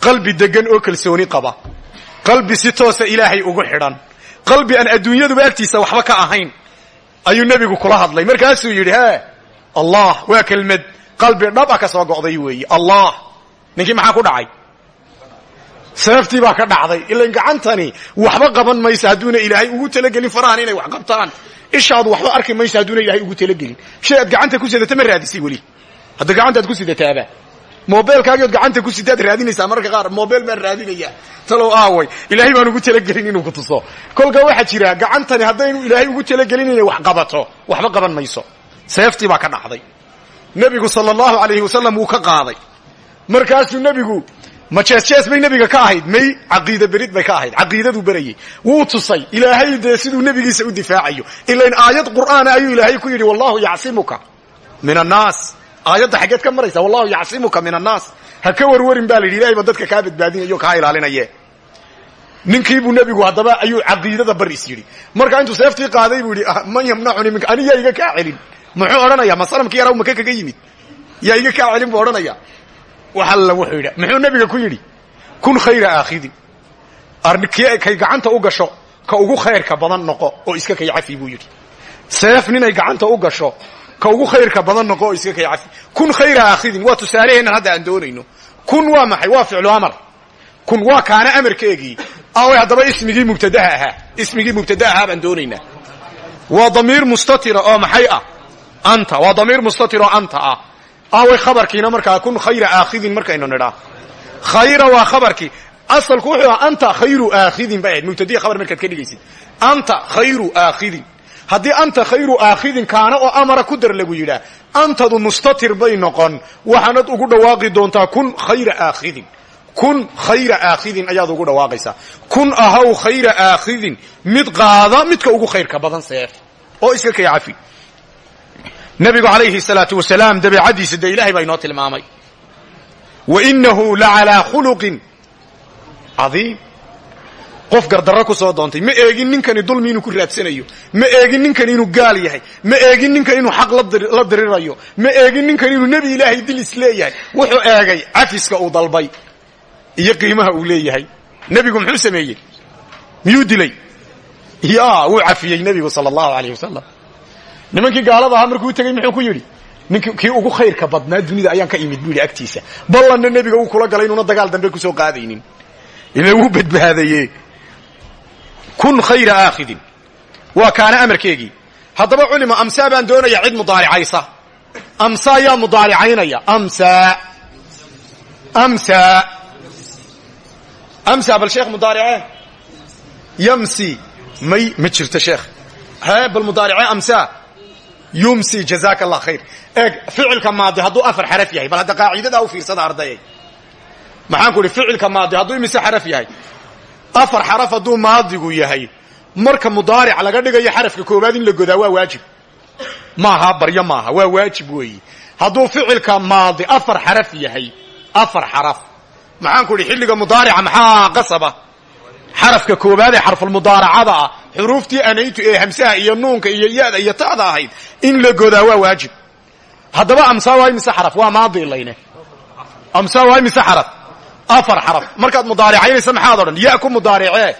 qalbi degan oo kalsooni qaba. Qalbi si toosa ilaahay ugu xidhan. Qalbi aan adduunyaduba agtiisa waxba ka ahayn. Ayuu nebigu kula hadlay. Markaasuu yidhi he allah waa kelmad. Qalbi dhab a ka soo go'day weeye allah. Ninkii maxaa ku dhacay seeftii baa ka dhacday. Ilan gacantani waxba qaban maysa hadduuna ilaahay ugu talagelin. Farahan inay wax qabtaan. Ishaadu waxba arki maysa hadduuna ilaahay ugu talagelin. Shay gacanta ku sidata ma raadisay weli? Hadda gacantaad ku sidataaba mobeelkaagiod gacanta ku sidaad raadinaysaa mararka qaar. Mobel baan raadinaya. Talow aaway ilaahay baan ugu talagelin inuu ku tuso. Kolka waxaa jira gacantani haddaynu ilaahay ugu talagelin inay wax qabato waxba qaban mayso. Seeftii baa ka dhacday. Nebigu sala alayhi wasalam wuu ka qaaday. Markaasuu nebigu ma bay nebiga ka ahayd may caqiida berid bay ka ahayd caqiidaduu berayey wuu tusay ilaahay dee siduu nebigiisa u difaacayo. Ilain aayad qur'aana ayuu ilaahay ku yidhi wallahu yacsimuka min annaas. Aayadda xaggeed ka maraysa wallahu yacsimuka min annaas. Ha ka warwarin baa la yidhi ilahay ba dadka kaa badbaadinayo kaa ilaalinaye. Ninkiibuu nebigu haddaba ayuu caqiidada baris yidhi. Marka intuu seeftii qaaday buu yidhi man yamnacuni minka ani yaa iga celin. Muxuu odhanaya ma sanamkii yaraa maka yimid? Yaa iga kaa celin buu odhanaya wax alla wuxuu yidhi muxuu nebiga ku yidhi kun khayra aakhidin kay gacanta u gasho ka ugu khayrka badan noqo oo iska kay cafi buu yidhi. Seef ninay gacanta u gasho ka ugu khayrka badan noqo oo iska kay cafi. Kun khayra aakhidin waa tusaaleheennan hadda aan doonayno. Kun waa maxay? Waa ficlu amar. Kun waa kaana amarkeegii. Aaway haddaba ismigii mubtadaha ahaa. Ismigii mubtadaha ahaa baan doonaynaa. Waa damiir mustatira oo maxay ah? Anta. Waa damiir mustatir oo anta ah aaway khabarkiina markaa kun khayra aakhidin markaynu nidhaa. Khayra waa khabarkii asalku wuxuu aha anta khayru aakhidin bay ahayd. Mubtadihi khabar markaad ka dhigaysid. Anta khayru aakhidin. Haddii anta khayru aakhidin kaana oo amara ku dar lagu yidhaah antadu mustatir bay noqon. Waxaanad ugu dhawaaqi doontaa kun khayra aakhidin. Kun khayra aakhidin ayaad ugu dhawaaqaysaa. Kun ahaw khayra aakhidin. Mid qaada midka ugu khayrka badan seef. Oo iska kay nabigu calayhi salaatu wasalaam dabeecaddiisa dee ilahay baa inoo tilmaamay. Wa inahu la calaa khuluqin cadiim. Qof gardarro ku soo doontay ma eegin ninkani dulmi inuu ku raadsanayo ma eegin ninkani inuu gaal yahay ma eegin ninkan inuu xaq la dirirayo ma eegin ninkan inuu nebi ilaahay dil is leeyahay. Wuxuu eegay cafiska uu dalbay iyo qiimaha uu leeyahay. Nebigu muxuu sameeyey? Miyuu dilay? Ya wuu cafiyey nebigu sala allahu alayh wasalam nimankii gaalada ahaa markuu tegey muxuu ku yidhi nink kii ugu khayrka badnaa dunida ayaan ka imid buu yidhi agtiisa. Ballanna nebiga uu kula galay inuuna dagaal dambe ku soo qaadaynin. Ila wuu badbaadaye kun khayra aakhidin. Waa kaana amarkeegii. Haddaba culima amsaa baan doonaya cid mudaaricaysa. Amsaa yaa mudaaricaynaya amsaa. Amsaa. Amsaa bal sheekh mudaarice? Yamsi. May ma jirto sheekh. Hee bal mudaarice amsaa yumsi jazaaka allah khayr. Eeg ficilka maadi hadduu afar xaraf yahay bal hadda qaacidadaa u fiirsada ardayay. Maxaan ku idhi ficilka maadi hadduu imise xaraf yahay. Afar xaraf hadduu maadigu yahay marka mudaaric laga dhigayo xarafka koowaad in la godaa waa waajib. Maaha baryo maaha waa waajib weeyi. Hadduu ficilka maadi afar xaraf yahay afar xaraf. Maxaan ku idhi xilliga mudaarica maxaa qasaba? Xarafka koowaad ee xarfulmudaaracada ah xuruuftii anaytu ee hamsaha iyo nuunka iyo yada iyo ta'da ahayd in la godaa waa waajib. Haddaba amsaa waa imise xaraf? Waa maadi ilayne amsaa waa imise xaraf? Afar xaraf. Markaad mudaaricaynaysa maxaad odhan? Ya ku mudaaricee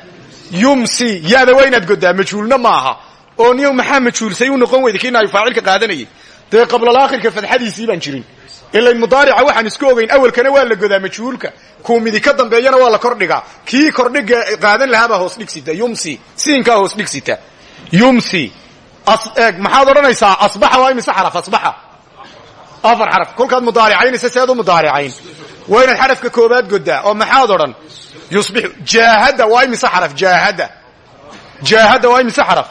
yumsi. Yada waa inaad godaa majhuulna maaha. Oo niyo maxaa majhuulsay u noqon weyda kii naayu faacilka qaadanayay. Dee qablalakhirka fadxadiisii baan jirin ilayn mudaarica waxaan isku ogeyn awelkana waa la godaa majhuulka. Kuu ka dambeeyana waa la kordhigaa kii kordhiga qaadan lahaabaa hoos dhigsita yumsi. Siinkaa hoos dhigsita yumsi. Maxaad odhanaysaa asbaxa waa imise xaraf? Asbaxa. Afar xaraf. Kolkaad mudaaricaynaysa seed u mudaaricayn. Waa inaad xarafka koobaad godaa oo maxaad odhan? Yusbixu. Waa imise xaraf? Jaahada jaahada waa imise xaraf?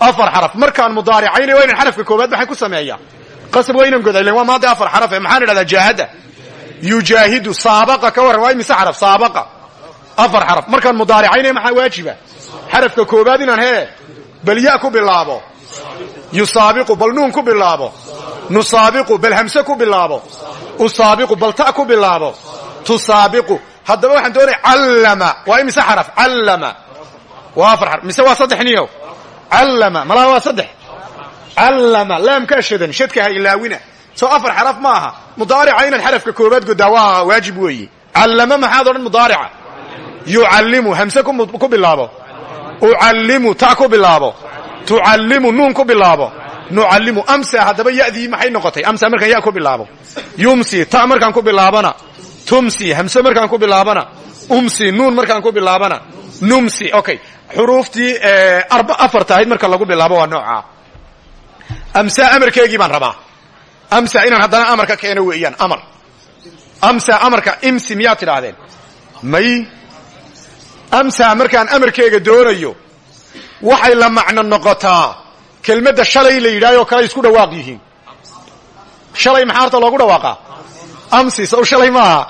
Afar xaraf. Markaan mudaaricaynay waa inan xarafka koobaad maxay ku sameeyaa qasab waa inan goda ilan waa maada afar xaraf e maxaan idhahdaa jaahada. Yujaahidu saabaqa ka warran waa xaraf? Saabaqa. Afar xaraf. Markaan mudaaricaynay maxaa waajiba? Xarafka koobaad inaan hee bal ya ku bilaabo. Yusaabiqu bal nuun ku bilaabo. Nusaabiqu bal hamse ku bilaabo. Usaabiqu bal ta ku bilaabo. Tusaabiqu. Haddaba waxaan doonaya callama. Waa imise xaraf? Callama. Waa xaraf. Mise waa saddex niyo callama. Malaha waa saddex callama laamkaa shadan shadka ha ilaawina soo afar xaraf ma aha mudaarica inaad xarafka koobaad godaa waa waajib weeye callama maxaad odhan mudaarica yucallimu hamse ku bilaabo ucallimu ta ku bilaabo tucallimu nuun ku bilaabo nucallimu amsa haddaba yadii maxay noqotay amsa markaan ya ku bilaabo yumsi ta markaan ku bilaabana tumsi hamse markaan ku bilaabana umsi nuun markaan ku bilaabana numsi okay xuruuftii afarta ahayd marka lagu bilaabo waa noocaa amsa amarkeegii baan rabaa amsa inaan haddana amarka keeno weeyaan amar amsa amarka imsi miyaad tidhaahdeen may amsa markaan amarkeega doonayo waxay la macno noqotaa kelmadda shalay la yidhaahoo kale isku dhawaaq yihiin shalay maxaa horta loogu dhawaaqa amsi sow shalay maaha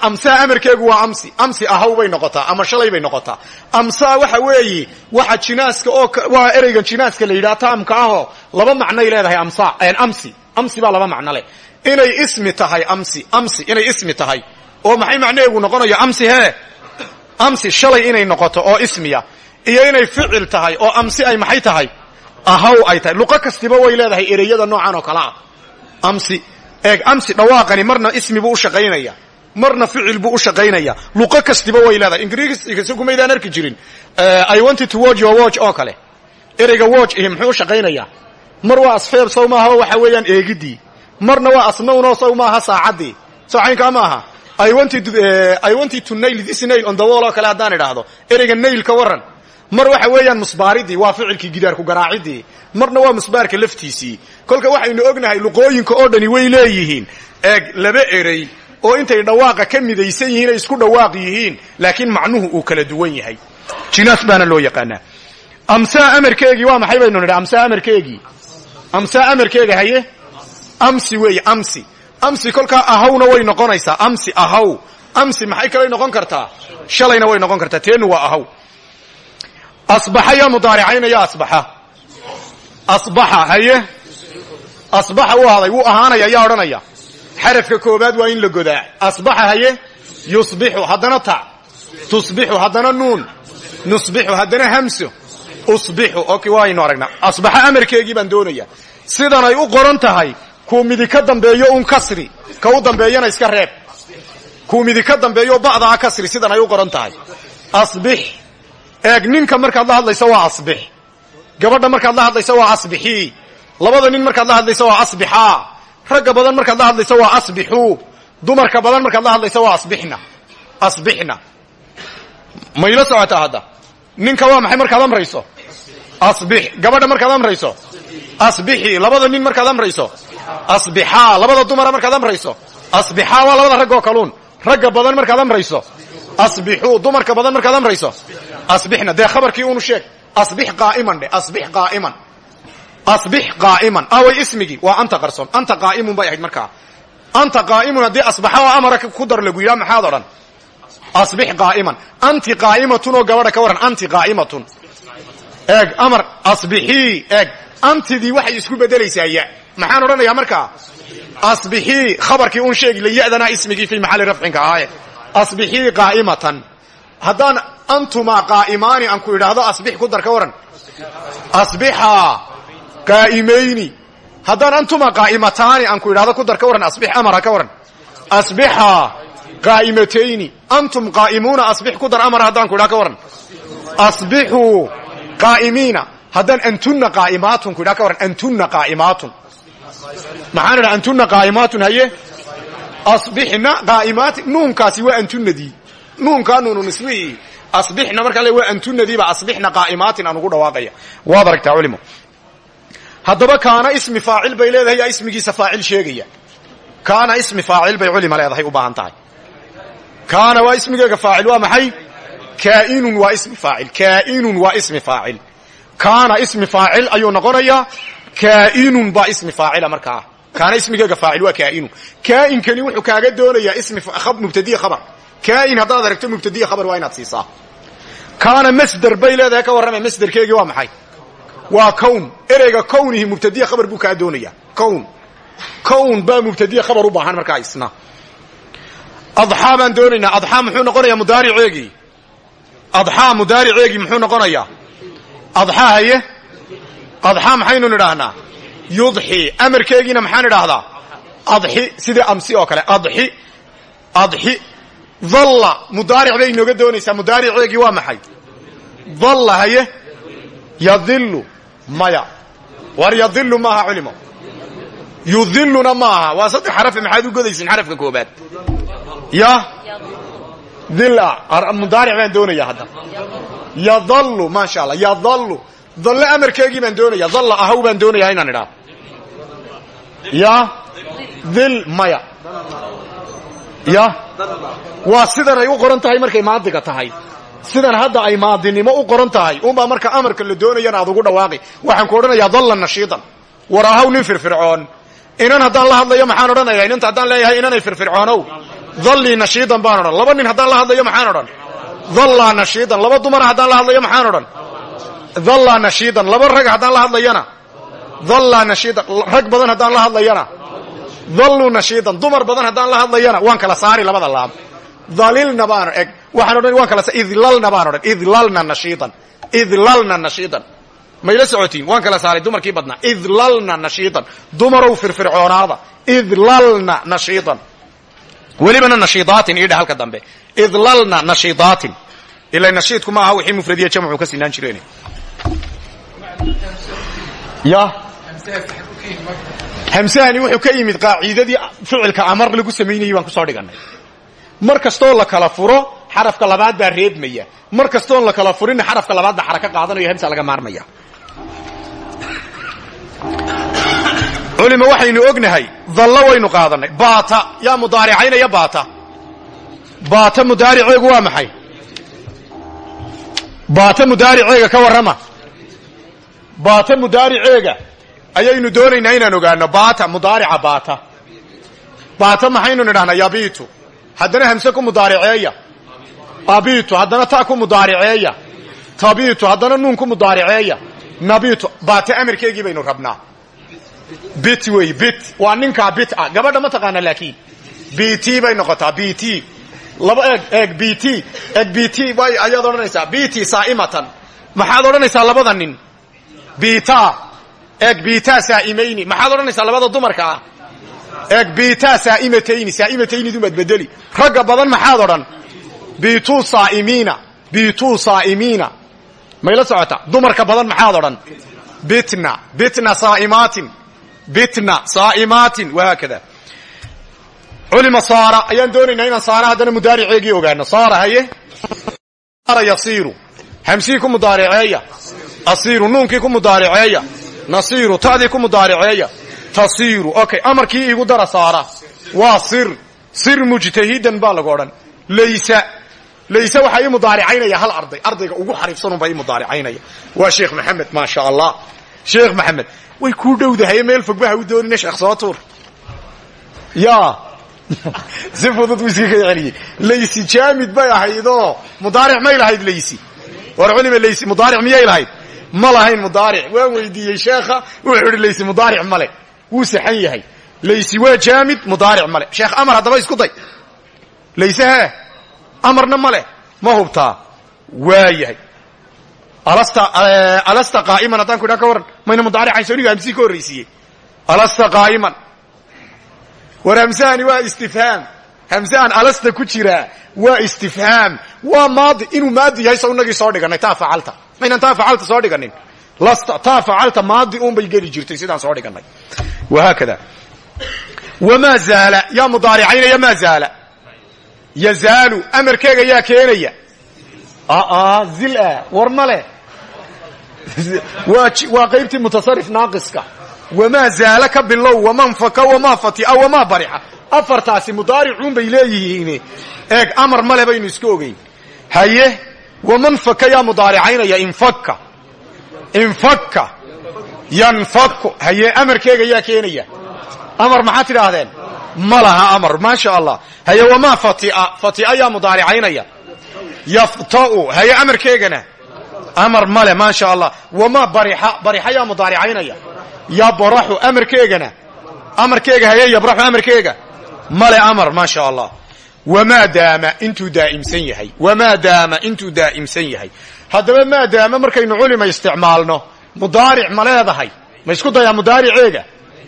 amsaa amarkeegu waa amsi. Amsi ahaw bay noqotaa ama shalay bay noqotaa. Amsaa waxa weeyi waxa jinaaska oo waa ereygan jinaaska la yidhaha taamka ahoo laba macnoy leedahay amsa amsi. Amsi baa laba macno leh. Inay ismi tahay amsi amsi inay ismi tahay. Oo maxay macnaheegu noqonayo amsi hee amsi shalay inay noqoto oo ismiya. Iyo inay ficil tahay oo amsi ay maxay tahay? Ahaw ay tahay. Luqo kastiba way leedahay ereyada noocan oo kale ah. Amsi. Eeg amsi dhawaaqani marna ismi buu u shaqaynaya marna ficil buu u shaqaynaya. Luqo kastiba way leedahay. Ingiriis kumaydaan arki jirin. I wanted to watch your watch oo kale. Ereyga watch ihi muxuu u mar waa asfeeb sow waxa weeyaan eegidii marna waa asmawnoo sow maaha saacaddii soo caynkaa maaha. I wanted to nail this nail on the wall oo kale haddaan idhaahdo. Ereyga nail ka waran mar waxa weeyaan musbaaridii waa ficilkii gidaarku garaacidii marna waa musbaarka laftiisii. Kolka waxaynu ognahay luqooyinka oo dhani way leeyihiin. Eeg laba erey oo intay dhawaaqa ka midaysan yihiin ay isku dhawaaq yihiin laakiin macnuhu uu kala duwan yahay. Jinaas baana loo yaqaanaa. Amsaa amarkeegii waa maxay baynu nidhi? Amsaa amarkeegii amsaa amarkeega haye? Amsi weeye amsi. Amsi kolkaa ahawna way noqonaysaa. Amsi ahaw. Amsi maxay kalay noqon kartaa? Shalayna way noqon kartaa. Teenu waa ahaw. Asbaxa yaa mudaaricaynaya asbaxa? Asbaxa haye? Asbaxa wuu haday wuu ahaanaya yaa odhanaya xarafka koobaad waa in la godaa. Asbaxa haye yusbixu haddana ta. Tusbixu haddana nuun. Nusbixu haddana hamso usbixu ok waaynu aragnaa asbaxa amarkeegii baan doonaya. Sidan ay u qoran tahay kuu midi ka dambeeyo un kasri. Ka u dambeeyana iska reeb. Kuu midi ka dambeeyo ba'daa kasri sidan ay u qoran tahay. Asbix. Eeg ninka markaad la hadlayso waa asbix. Gabadha markaad la hadlayso waa asbixii. Labada nin markaad la hadlayso waa asbixaa ragga badan markaad la hadlayso waa asbixuu dumarka badan markaad la hadlayso waa asbixna. Asbixna. Mayla socotaa hadda ninka waa maxay markaad amrayso asbix. Gabadha markaad amrayso asbixii labada nin markaad amrayso asbixaa. Labada dumara markaad amrayso asbixaa waa labada raggoo kaluun. Ragga badan markaad amrayso asbixuu dumarka badan markaad amrayso asbixna. Dee khabarkii unu sheeg. Asbix qaa'iman dhe. Asbix qaa'iman asbix qaa'iman away ismigii. Waa anta qarson anta qaa'imun bay ahayd markaa. Anta qaa'imun haddii asbaxa oo amara ku lagu yidhaha maxaad odhan? Asbix qaa'iman anti qaa'imatun oo ka warran anti qaa'imatun. Eeg amar asbixii eeg. Antidii waxay isku beddelaysaa ya. Maxaan odhanayaa markaa? Asbixii khabarkii un sheegi la ya'dana ismigii fii maxalli rafcinka ahaaye. Asbixii qaa'imatan. Haddaan antumaa qaa'imaani aan ku idhaahdo asbix ku dar ka waran asbixaa qaa'imayni haddaan antumaa qaa'imataani aan ku idhahdo ku dar ka waran asbix amara ka waran asbixaa qaa'imatayni antum qaa'imuuna asbix ku dar amara haddaan ku idhaha ka waran asbixuu qaa'imiina haddaan antunna qaa'imaatun ku idhaha ka waran antunna qaa'imaatun maxaan idhaha antunna qaa'imaatun haye asbixna qaa'imaatin nuunkaasi waa antunadii nuunkaa nuunu nisbihii asbixna markaa le waa antunadiiba asbixna qaa'imaatin aan ugu dhawaaqaya waad aragtaa culimo haddaba kaana ismi faacil bay leedahay yaa ismigiisa faacil sheegaya. Kaana ismi faacil bay culima leedahay u baahan tahay. Kaana waa ismigeega faacil waa maxay? Kaainun waa ismi faacil kaainun waa ismi faacil. Kaana ismi faacil ayuu noqonayaa kaainun baa ismi faacila markaa kaana ismigeega faacil waa kaainun kaa'inkani wuxuu kaaga doonayaa ismi mubtadiya khabar. Kaain haddaad aragto mubtadiya khabar waa inaad siisaa. Kaana masder bay leedahay ka warramay masderkeegii waa maxay waa kown ereyga kownihi mubtadiya khabar buu kaa doonaya. Kown kown baa mubtadiya khabar u baahan markaa isna. Adxaa baan doonaynaa. Adxaa muxuu noqonayaa mudaariceegii adxaa mudaariceegii muxuu noqonayaa. Adxaa haye? Adxaa maxaynu nidhaahnaa yudxi. Amarkeegiina maxaan idhaahdaa adxi. Sidii amsi oo kale. Adxi. Adxi. Dalla mudaaric bay inooga doonaysaa. Mudaariceegii waa maxay? Dalla haye? Yadilu maya. War yadilu maaha culimo. Yudiluna maaha. Waa saddex xarafe maxaad u godaysin xarafka koobaad? Ya. Dila mudaaric baan doonaya hadda. Yadallu maasha allah yadallu. Dalle amarkeegii baan doonaya dalla ahaw baan doonaya inaan idhaah ya. Dil maya. Ya. Waa sidan ay u qoran tahay markay maadiga tahay sidan hadda ay maadinimo u qoran tahay unbaa marka amarka la doonayana aad ugu dhawaaqi. Waxaan ku odhanayaa dalla nashiidan war ahaw nin firfircoon. Inan haddaan la hadlayo maxaan odhanaya inanta haddaan leeyahay inanay firfircoonow? Dallii nashiidan baan odhan. Laba nin haddaan la hadlayo maxaan odhan? Dallaa nashiidan laba dumara haddaan la hadlayo maxaan odhan? Dallaa nashiidan laba rag haddaan la hadlayana? Dallaa nashiidan rag badan haddaan la hadlayana? Dalluu nashiidan dumar badan haddaan la hadlayana? Waan kala saari labada laam dalilna baan eg waxaan odhan waan kala idlalna baan odhan. Idlalna nashiidan idlalna nashiidan mayla socotiin waan kala saaray dumarkii badnaa. Idlalna nashiidan dumarow firfircoonaada. Idlalna nashiidan welibana nashiidaatin iidha halka dambe. Idlalna nashiidaatin ila nashiidku ma aha wixii mufradiya jamcu ka sinaan jireen ya. Hamsahani wuxuu ka yimid qaaciidadii ficilka amar lagu samaynayay baan ku soo dhiganay mar kastoo la kala furo xarafka labaad baa reebmaya mar kastoon la kala furinna xarafka labaad baa xaraka qaadanayo hamsa laga maarmaya. Culima waxaynu ognahay dallo waynu qaadanay baata yaa mudaaricaynaya baata. Baata mudaariceegu waa maxay? Baata mudaariceega ka warrama. Baata mudaariceega ayaynu doonaynaa inaan ogaano baata mudaarica baata. Baata maxaynu nidhahnaa yabiitu haddana hamse ku mudaariceeya. Abiitu haddana ta ku mudaariceeya. Tabiitu haddana nuun ku mudaariceeya. Nabiitu baata amarkeegii baynu rabnaa. Bit wey bit. Waa ninkaa bit ah. Gabadha ma taqaana laakiin. Bt bay noqotaa bt laba eeg eeg bt eeg bt way ayaad odhanaysaa. Bt saa'imatan. Maxaad odhanaysaa labada nin? Bita eeg bita saa'imayni maxaad odhanaysaa labada dumarka ah eeg bita saa'imatayni saa'imataynidumaad bedeli. Ragga badan maxaad odhan? Bitu saa'imiina bitu saa'imiina. Mayla socota? Dumarka badan maxaad bitna bitna saa'imaatin bitna saa'imaatin. Wahaakada culima saara ayaan doonaynaa inaan saara haddana mudaariceegii ogaano saara haye? Saara yasiiru. Hamsii ku mudaariceeya. Asiiru nuunkii ku mudaariceeya. Nasiiru tasiiru. Okay amarkii iigu dara saara. Waa sir. Sir mujtahidan baa lagu odhan. Laysa. Layse waxaa ii mudaaricaynaya hal arday. Ardayga ugu xariifsanunbaa ii mudaaricaynaya. Waa sheekh maxamed maa sha allah sheekh maxamed way kuu dhowdahaye meel fogba ha u doonina sheekh soo tuur ya si fudud buu iska ka celiyey. Laysi jaamid bay ahaydoo mudaaric may lahayd laysi. War culima laysi mudaaric miyay lahayd? Ma lahayn mudaaric. Waan weydiiyey sheekha wuxuu idhi laysi mudaaric male wuu saxan yahay. Laysi waa jaamid mudaaric male sheekh amar haddaba isku day. Layse hee amarna ma leh. Ma hubtaa waa yahay. Alasta qaa'iman haddaan ku idhaa ka warran mayna mudaaricayso aniga hamsii ka horraysiiyey. Alasta qaa'iman. War hamsahani waa istifhaam. Hamsahan alasta ku jiraa waa istifhaam. Waa maadi inuu maadi yahay so inagii soo dhiganay taa facalta. Maynaan taa facalta soo dhiganin lasta taa facalta maadi un bay geli jirtay sidaan soo dhiganay wahaakada wamaa zaala yaa mudaaricaynaya maa zaala yazaalu amarkeega yaa keenaya aa zila war male waa qaybtii mutasarif naaqiska wamaa zaala ka bilow waman faka wamaa fatia wamaa barixa afartaasi mudaaricuun bay leeyihiin eeg amar male baynu iska ogeyn haye waman faka yaa mudaaricaynaya infaka infaka yanfaku haye amarkeega yaa keenaya. Amar maxaad tidhaahdeen? Ma laha amar maasha allah haye wamaa fatia? Fatia yaa mudaaricaynaya. Yafta'u haye amarkeegana. Amar male maasha allah wamaa barixa barixa yaa mudaaricaynaya. Yabraxu amarkeegana. Amarkeega haye yabraxu amarkeega. Male amar maasha allah wamaa daama intuu daa'imsan yahay. Wamaa daama intuu daa'imsan yahay. Haddaba maadaama markaynu culima isticmaalno mudaaric ma leedahay? Ma isku dayaa mudaariceega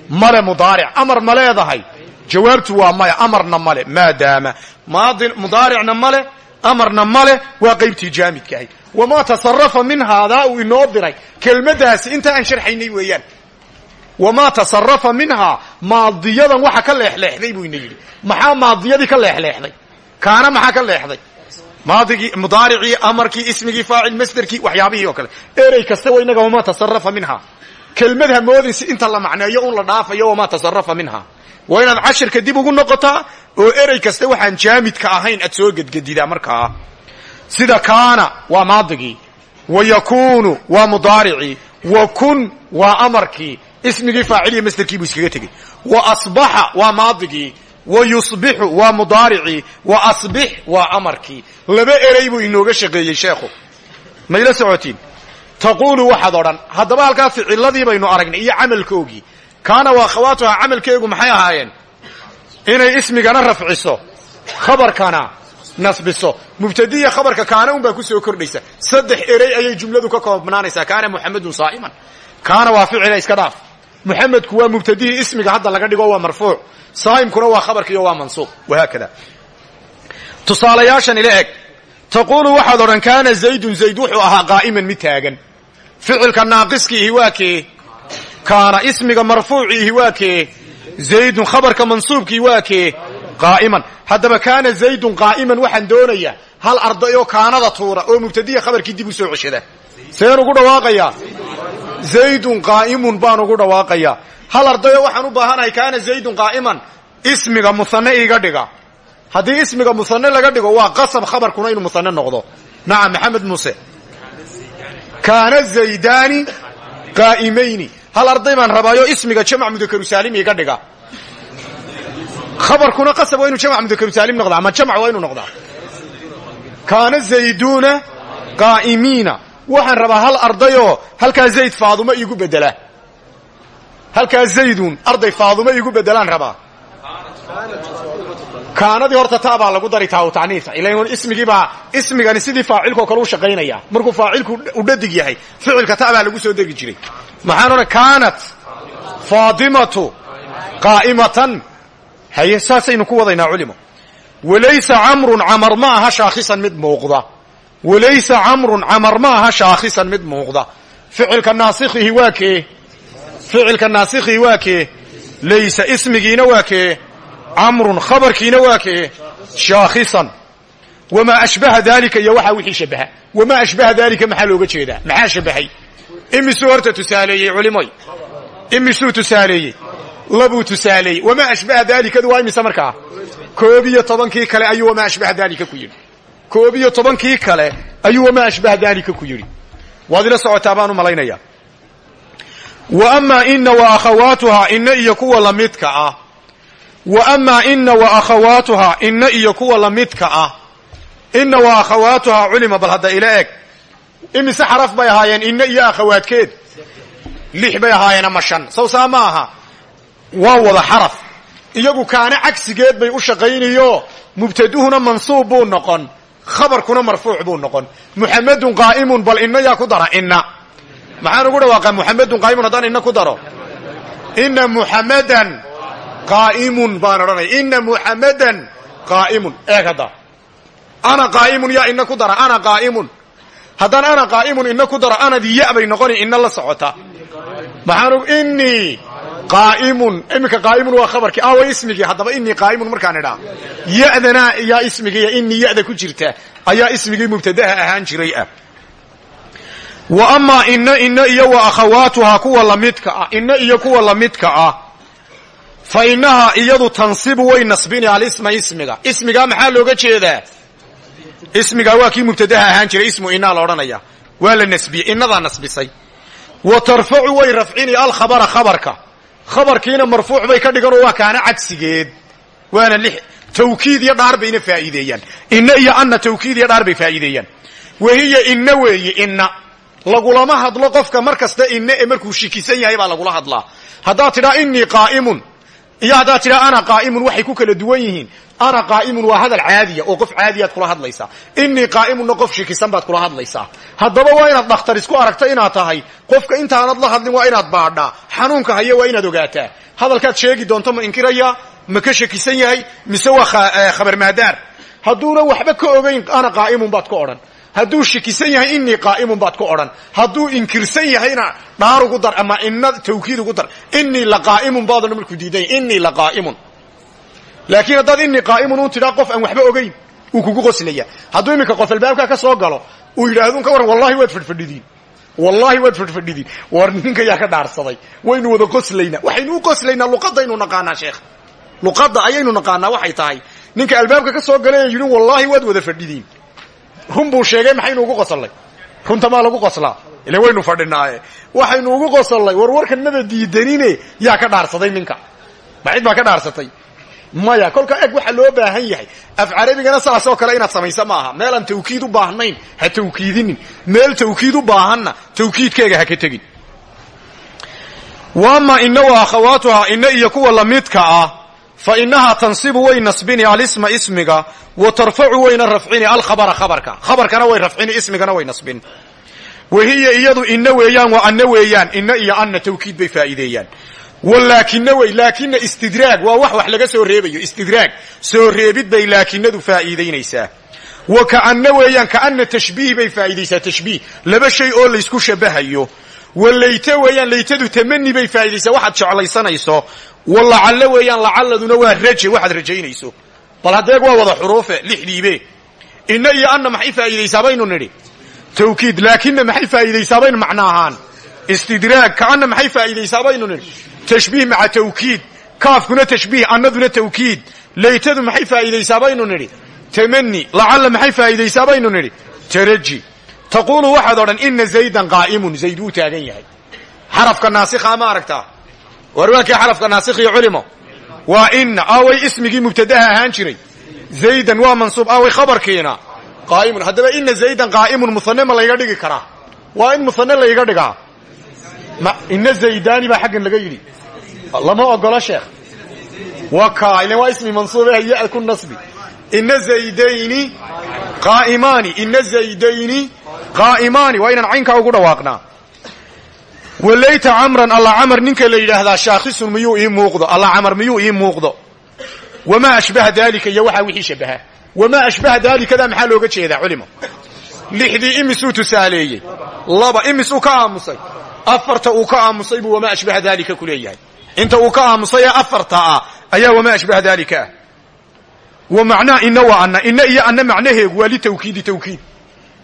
male mudaaric. Amar ma leedahay? Jawaabtu waa maya. Amarna male. Maadaama. Maadi mudaaricna male amarna male waa qaybtii jaamidkaahay wamaa tasarafa min haadaa uu inoo diray. Kelmaddaasi inta aan sharxaynay weeyaan. Wamaa tasarafa minhaa maadiyadan waxa ka leexleexday buu ina yidhi. Maxaa maadiyadii ka leexleexday? Kaana maxaa ka leexday maadigii mudaaricii amarkii ismigii faacil masderkii waxyaabihii oo kale. Erey kasta wa inaga wamaa tasarafa minhaa kelmad hamoodin si inta la macneeyo un la dhaafayo wamaa tasarafa minhaa waa inaad cashirka dib ugu noqotaa oo erey kasta waxaan jaamidka ahayn aad soo gedgedidaa markaa sida kaana waa maadigii wa yakuunu waa mudaaricii wa kun waa amarkii. Ismigii faaciliya masderkii buu iskaga tegey. Wa asbaxa waa maadigii wa yusbixu waa mudaaricii wa asbix waa amarkii laba erey buu inooga shaqeeyey sheekhu mayla socotiin taquulu waxaad odhan haddaba halkaa ficiladii baynu aragnay iyo camalkoogii kaana waa akhawaatuha camalkeegu maxay ahaayeen inay ismigana rafciso khabarkana nasbiso mubtadiya khabarka kaana un baa ku soo kordhaysa saddex erey ayay jumladu ka koobnaanaysaa kaana muxamedun saa'iman kaana waa ficila iska dhaaf muxamedku waa mubtadihii ismiga hadda laga dhigo waa marfuuc. Saa'imkuna waa khabarkiiyo waa mansuub. Wahaakada. Tusaalayaashan ila eg. Taquulu waxaad odhan kaana zaydun zayd wuxuu ahaa qaa'iman mid taagan. Ficilka naaqiskiihi waa kee? Kaana ismiga marfuuciihi waa kee? Zaydun khabarka mansuubkii waa kee? Qaa'iman. Haddaba kaana zaydun qaa'iman waxaan doonayaa hal ardayoo kaanada tuura oo mubtadiya khabarkii dib u ceshada seen ugu zaydun qaa'imun baan ugu dhawaaqayaa hal ardayo waxaan u baahanahay kaana zaydun qaa'iman? Ismiga musane iga dhiga. Haddii ismiga musane laga dhigo waa qasab khabarkuna inuu musane noqdo. Nacam maxamed muuse. Kaana zaydaani qaa'imayni. Hal arday baan rabaayo ismiga jamc mudakaru saalim iga dhiga. Khabarkuna qasab waa inuu jamc mudakaru saalim noqda ama jamc waa inuu kaana zayduuna qaa'imiina waxaan rabaa hal ardayoo halkaa zayd faadumo iigu bedela halkaa zaydun arday faadumo iigu bedelaan rabaa. Kaanadii horta taa lagu dari taa taniifa ilan ismigiibaa ismigani sidii faacilkao kale u shaqaynaya. Markuu faacilku u dhadig yahay ficilka ta lagu soo degi jiray. Maxaan kaanat faadimatu qaa'imatan. Haye saasaynu ku wadaynaa culimo. Walaysa camrun camar ma aha shaakhisan mid muuqda walaysa camrun camar ma aha shaakhisan mid muuqda ficilka naasikhihi waa kee ficilka naasikhihi waa kee laysa ismigiina waa kee camrun khabarkiina waa kee shaakhisan wamaa ashbaha daalika iyo waxaa wixii shabaha wamaa ashbaha daalika maxaa looga jeedaa maxaa shabahay imisuu horta tusaaleeyey culimoy imisuu tusaaleeyey labuu tusaaleeyey wamaa ashbaha daalikadu waa imise markaa koob koob iyo tobankii kale ayuu wamaa ashbaha daalika ku yidhi. Waad ila socotaa baan u malaynayaa wa amaa ina wa akhawaatuhaa ina iyo kuwa lamidka ah. Wa amaa ina wa akhawaatuhaa ina iyo kuwa lamidka ah. Ina wa akhawaatuhaa culima bal hadda ila eg imise xaraf bay ahaayeen ina iyo akhawaadkeed. Lix bay ahaayeen ama shan. Saw saa ma aha. Waa wada xaraf. Iyagu kaana cagsigeed bay u shaqaynayo. Mubtaduhuna mansuub buu noqon khabarkuna marfuuc buu noqon. Muxamedun qaa'imun bal ina yaa ku dara ina maxaan ugu dhawaaqaa muxamedun qaa'imun haddaan ina ku daro. Ina muxamedan qaa'imun baan odhanaya ina muxamedan qaa'imun. Eeg hadda. Ana qaa'imun yaa ina ku dara ana qaa'imun. Haddaan ana qaa'imun ina ku daro anadii ya bay noqoni inii qaa'imun iminka qaa'imun waa khabarkii ah waa ismigii haddaba inii qaa'imun markaan idhaa ya'dana yaa ismigiiya inii ya'da ku jirta ayaa ismigii mubtadaha ahaan jiray ah wa amaa inna inna iyo wa akhawaatuhaa kuwa lamidka ah inna iyo kuwa lamidka ah fa innahaa iyadu tansibu way nasbini alisma ismiga ismigaa maxaa looga jeedaa ismigaa waa kii mubtadaha ahaan jiray ismu inaa la odhanaya waa la nasbiyey innadaa nasbisay wa tarfacu way rafcini alkhabara khabarka khabarkiina marfuuc bay ka dhiganoo waa kaana cagsigeed. Waana tawkiid iyo dhaar bayna faa'iideeyaan. Inna iyo anna tawkiid iyo dhaar bay faa'iideeyaan. Wahiya inna weeye inna. Lagulama hadlo qofka mar kasta inna ee markuu shikisan yahay baa lagula hadlaa. Haddaad tidhaa innii qaa'imun. Iyo haddaad tidhaa ana qaa'imun. Waxay ku kala duwan yihiin ana qaa'imun waa hadal caadiya oo qof caadiyaad kula hadlaysaa innii qaa'imunna qof shikisan baad kula hadlaysaa haddaba waa inaad dhakhtar isku aragta inaad tahay qofka intaanad la hadlin waa inaad baadhaa xanuunka haya waa inaad ogaataa hadalkaad sheegi doonto ma inkiraya ma ka shakisan yahay mise waa khabar maadaar hadduuna waxba ka ogayn ana qaa'imun baad ka odhan hadduu shikisan yahay innii qaa'imun baad ka odhan hadduu inkirsan yahayna dhaar ugu dar ama ina tawkiid ugu dar laqaa'imun laakiin haddaad innii qaa'imun un tidhaa qof aan waxba ogayn wuu kugu qoslaya. Hadduu iminka qof albaabkaa ka soo galo uu yidhaahdo ka warran wallahi waad fadhfadhidiin wallahi waad fadhfadhidiin war ninka yaa ka dhaarsaday. Waynu wada qoslaynaa. Waxaynu u qoslaynaa luqadaynu naqaanaa sheekh. Luqadda ayaynu naqaanaa waxay tahay. Ninka albaabka ka soo galay ee yidhi wallahi waad wada fadhidiin run sheegay maxaynu ugu qoslay? Runta maa lagu qoslaa? Ile waynu fadhinaaye. Waxaynu ugu qoslay. War warkan maba diidanine yaa ka dhaarsaday ninka. Ma cid baa ka dhaarsatay maya kolka eg waxaa loo baahan yahay. Af carabigana saasoo kale inaad samaysa maaha. Meel aan tawkiid u baahnayn ha tawkiidinin. Meel tawkiid u baahanna tawkiidkeega ha ka tegin. Waama ina wa akhawaatuhaa ina iyo kuwa lamidka ah fa inahaa tansibu way nasbini alisma ismiga wa tarfacu wayna rafcini alkhabara khabarka. Khabarkana way rafcini ismigana way nasbin. Wahiya iyadu ina weeyaan waa anna weeyaan ina iyo tawkiid bay faa'iideeyaan walaakina wey laakina istidraag. Waa wax wax laga soo reebayo istidraag. Soo reebid bay laakinadu faa'iidaynaysaa wa kaanna weeyaan kaanna tashbiih bay faa'iidaysaa tashbiih laba shay oo laysku shabahayo. Wa weeyaan laytadu tamani bay faa'iidaysaa waxaad jeclaysanayso wa lacalle weeyaan lacaladuna waa raje waxaad rajaynayso. Bal haddeeg waa wada xuruufe lixdiibe inna iyo anna maxay faa'iidaysaa baynu nidhi? Tawkiid laakina maxay faa'iidaysaa baynu macno ahaan? Istidraag kaanna maxay faa'iidaysaa baynu nidhi tashbiih maca tawkiid kaafkuna tashbiih annaduna tawkiid laytadu maxay faa'iidaysaa baynu nidhi tamani lacalla maxay faa'iidaysaa baynu nidhi taraji taquulu waxaad odhan ina zaydan qaa'imun zayd wuu taagan yahay xarafka naasikhaa ma aragtaa war waa kii xarafka naasikhiyo culimo waa ina aaway ismigii mubtadaha ahaan jiray zaydan waa mansuub aaway khabarkiina qaa'imun haddaba ina zaydan qaa'imun muhane ma layga dhigi karaa waa in muhane layga dhigaa ina yidhi lama ogolo sheekh waka ilan waa ismi mansuube haya ku nasbi. Ina zaydayni qaa'imaani ina zaydayni qaa'imaani waa inaan caynkaa ugu dhawaaqnaa. Walayta camran alla camar ninka la yidhaahdaa shaakhisun miyuu ii muuqdo? Alla camar miyuu ii muuqdo? Wamaa ashbaha daalika iyo waxaa wixii shabaha wamaa ashbaha daalikadaa maxaa looga jeedaa culimo? Lixdii imisuu tusaaleeyey. Laba imisuu ka aamusay. Afarta uu ka aamusay buu wamaa ku leeyahay inta uu ka aamusay ee afarta ah ayaa wamaa ashbaha daalika. Ah wa macnaa ina wa anna ina iyo anna macnaheegu waa litawkiidi tawkiid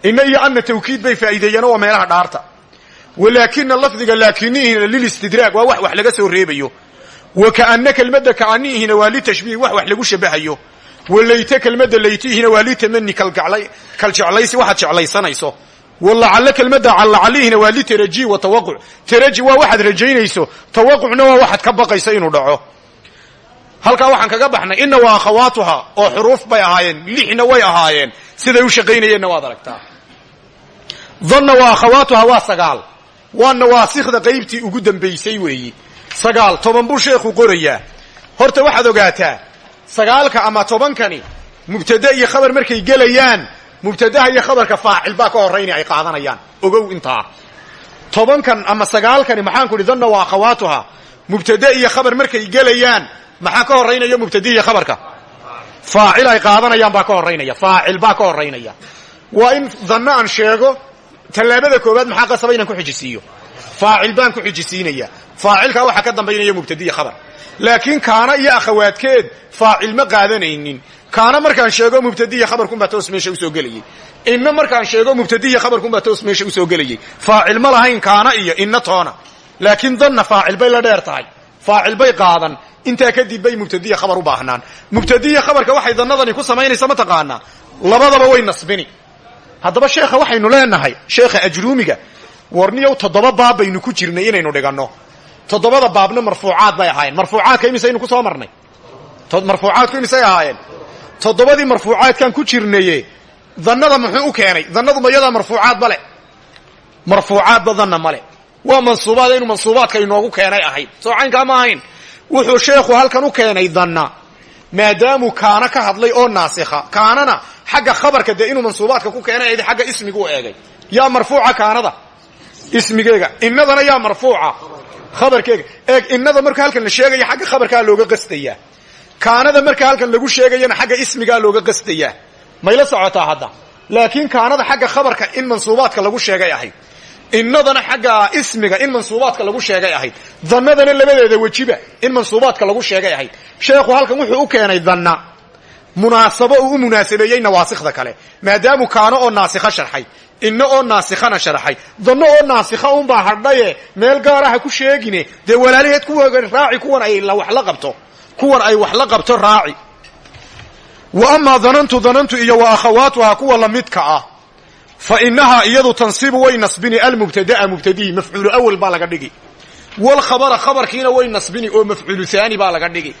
ina iyo anna tawkiid bay faa'iideeyeen waa meelaha dhaarta. Walaakina lafdiga laakinihina lilistidraag waa wax wax laga soo reebayo. Wa kaanna kelmadda kaanihina waa litashbiih wax wax lagu shabahayo. Walayte kelmadda laytihina waa litamani kaljeclaysi waxaad jeclaysanayso walacalle kelmadda callacalihina waa litaraji wa tawaquc taraji waa waxaad rajaynayso tawaqucna waa waxaad ka baqayso inuu dhaco halkaa waxaan kaga baxnay ina waa akhawaatuha oo xuruuf bay ahaayeen lixna way ahaayeen siday u shaqaynayeenna waad aragtaa danna waa akhawaatuha waa sagaal waa nawaasikda qaybtii ugu dambaysay weeyi sagaal toban buu sheekhu qorayaa horta waxaad ogaataa sagaalka ama tobankani mubtade iyo khabar markay gelayaan mubtadaha iyo khabarka faacil baa ka horraynaya ay qaadanayaan. Ogow intaa. Tobankan ama sagaalkani maxaan ku idhi waa akhawaatuha. Mubtade iyo khabar markay gelayaan maxaa ka horraynaya mubtade iyo khabarka? Faacil ay qaadanayaan baa ka horraynaya faacil baa ka horraynaya waa in danno aan sheego tallaabada koowaad maxaa qasaba inaan ku xijisiiyo? Faacil baan ku xijisiinaya faacilkaa waxaa ka dambaynaya mubtadiya khabar. Laakiin kaana iyo akhawaadkeed faacil ma qaadanaynin kaana markaan sheego mubtadiya khabarkunbaa toos meesha u soo gelayey inna markaan sheego mubtadiya khabarkunbaa toos meesha u soo gelayey faacil ma lahayn kaana iyo inna toona. Laakiin danna faacil bay la dheer tahay. Faacil bay qaadan. Intaa kadib bay mubtadiya khabar u baahnaan. Mubtadiya khabarka waxay dannadani ku samaynaysa ma taqaanaa. Labadaba way nasbini. Haddaba sheekha waxaynu leenahay sheekha ajruumiga warniyow toddoba baab baynu ku jirnay inaynu dhiganno. Toddobada baabna marfuucaad bay ahaayeen. Marfuucaadka imisaynu ku soo marnay? Marfuucaadku imisay ahaayeen toddobadii marfuucaadkan ku jirnaye dannada muxuu u keenay? Dannadu mayadaa marfuucaad male marfuucaadba danna male waa mansuubaad inuu mansuubaadka inoogu keenay ahayd. Soo caynkaa ma ahayn. Wuxuu sheekhu halkan u keenay danna. Maadaamuu kaana ka hadlay oo naasikha kaanana xagga khabarka dee inuu mansuubaadka ku keenay ahayd xagga ismigu u eegay. Yaa marfuuca kaanada? Ismigeega. Innadana yaa marfuuca khabarkeega. Eeg innada marka halkan la sheegaya xagga khabarkaa looga qasdayaa kaanada marka halkan lagu sheegayana xagga ismigaa looga qasdayaa mayla socotaa hadda. Laakiin kaanada xagga khabarka in mansuubaadka lagu sheegay ahayd. Innadana xagga ismiga in mansuubaadka lagu sheegay ahayd. Dannadana labadeeda wejiba in mansuubaadka lagu sheegay ahayd. Sheekhu halkan wuxuu u keenay danna munaasabo uu u munaasabeeyey nawaasikda kale. Maadaamu kaano oo naasikha sharxay. Inna oo naasikhana sharxay. Danno oo naasikha unbaa hadhaye meel gaaraha ku sheegine. Dee walaalaheed kuwa raaci kuwan ay wax la qabto kuwan ay wax la qabto raaci. Wa amaa danantu danantu iyo wa akhawaatuhaa kuwa lamidka ah fa inahaa iyadu tansibu way nasbini almubtada'a mubtadihi mafcuulu awal baa laga dhigi. Walkhabara khabarkiina way nasbini oo mafcuulu haani baa laga dhigi.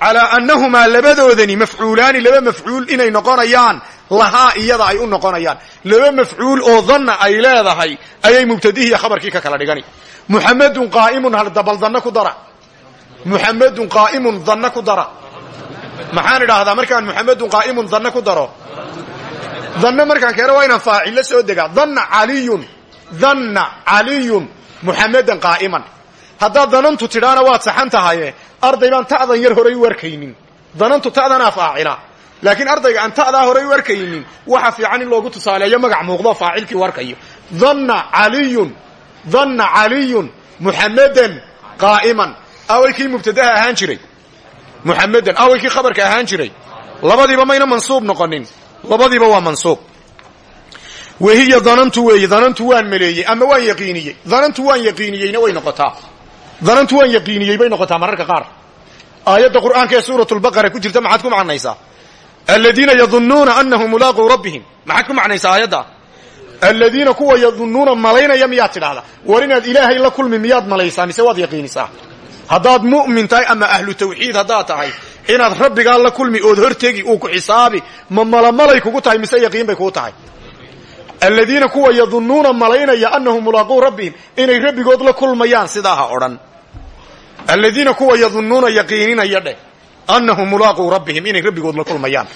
Calaa annahumaa labadoodani mafcuulaani laba mafcuul inay noqonayaan lahaa iyada ay u noqonayaan. Laba mafcuul oo danna ay leedahay ayay mubtadihiiyo khabarkii ka kala dhigani. Muxamedun qaa'imun haldabal danna ku dara muxamedun qaa'imun danna ku dara. Maxaan idhaahdaa markaan muxamedun qaa'imun danna ku daro? Danna markaan keeno waa inaan faacilla soo degaa. Danna caliyun danna caliyun muxamedan qaa'iman. Haddaad danantu tidhaana waad saxan tahaye arday baan ta'dan yar horay u arkaynin. Danantu ta'danaa faacila. Laakiin ardayga aan ta'daa horay u arkaynin waxa fiican in loogu tusaaleeyo magac muuqdo faacilkii u arkayo. Danna awaykii mubtadaha ahaan jiray muxamedan awaykii khabarka ahaan jiray labadiiba mayna mansuub noqonin. Labadiiba waa mansuub. Wahiya danantu weeye danantu waan maleeyey ama waan yaqiiniyey. Danantu waan yaqiiniyeyna way noqotaa. Danantu waan yaqiiniyey bay noqotaa mararka qaar. Aayadda qur'aanka ee suurat lbaqara ku jirta maxaad ku macnaysaa aladiina yadunnuuna anahum mulaaquu rabbihim. Maxaad ku macnaysaa aayadda? Aladiina kuwa yadunnuuna malaynaya miyaad tidhahdaa war ilaahay la kulmi miyaad malaysaa mise waad yaqiinisaa haddaad mu'min tahay ama ahlu tawxiid haddaad tahay inaad rabbigaa la kulmi ood hortegi uu ku xisaabi ma malamalay kugu tahay mise yaqiin bay kuu tahay. Aladiina kuwa yadunnuuna malaynaya anahum mulaaquu rabbihim inay rabbigood la kulmayaan sidaa ha odhan. Kuwa yadunnuuna yaqiininaya dheh anahum mulaaquu rabbihim inay rabbigood la kulmayaan.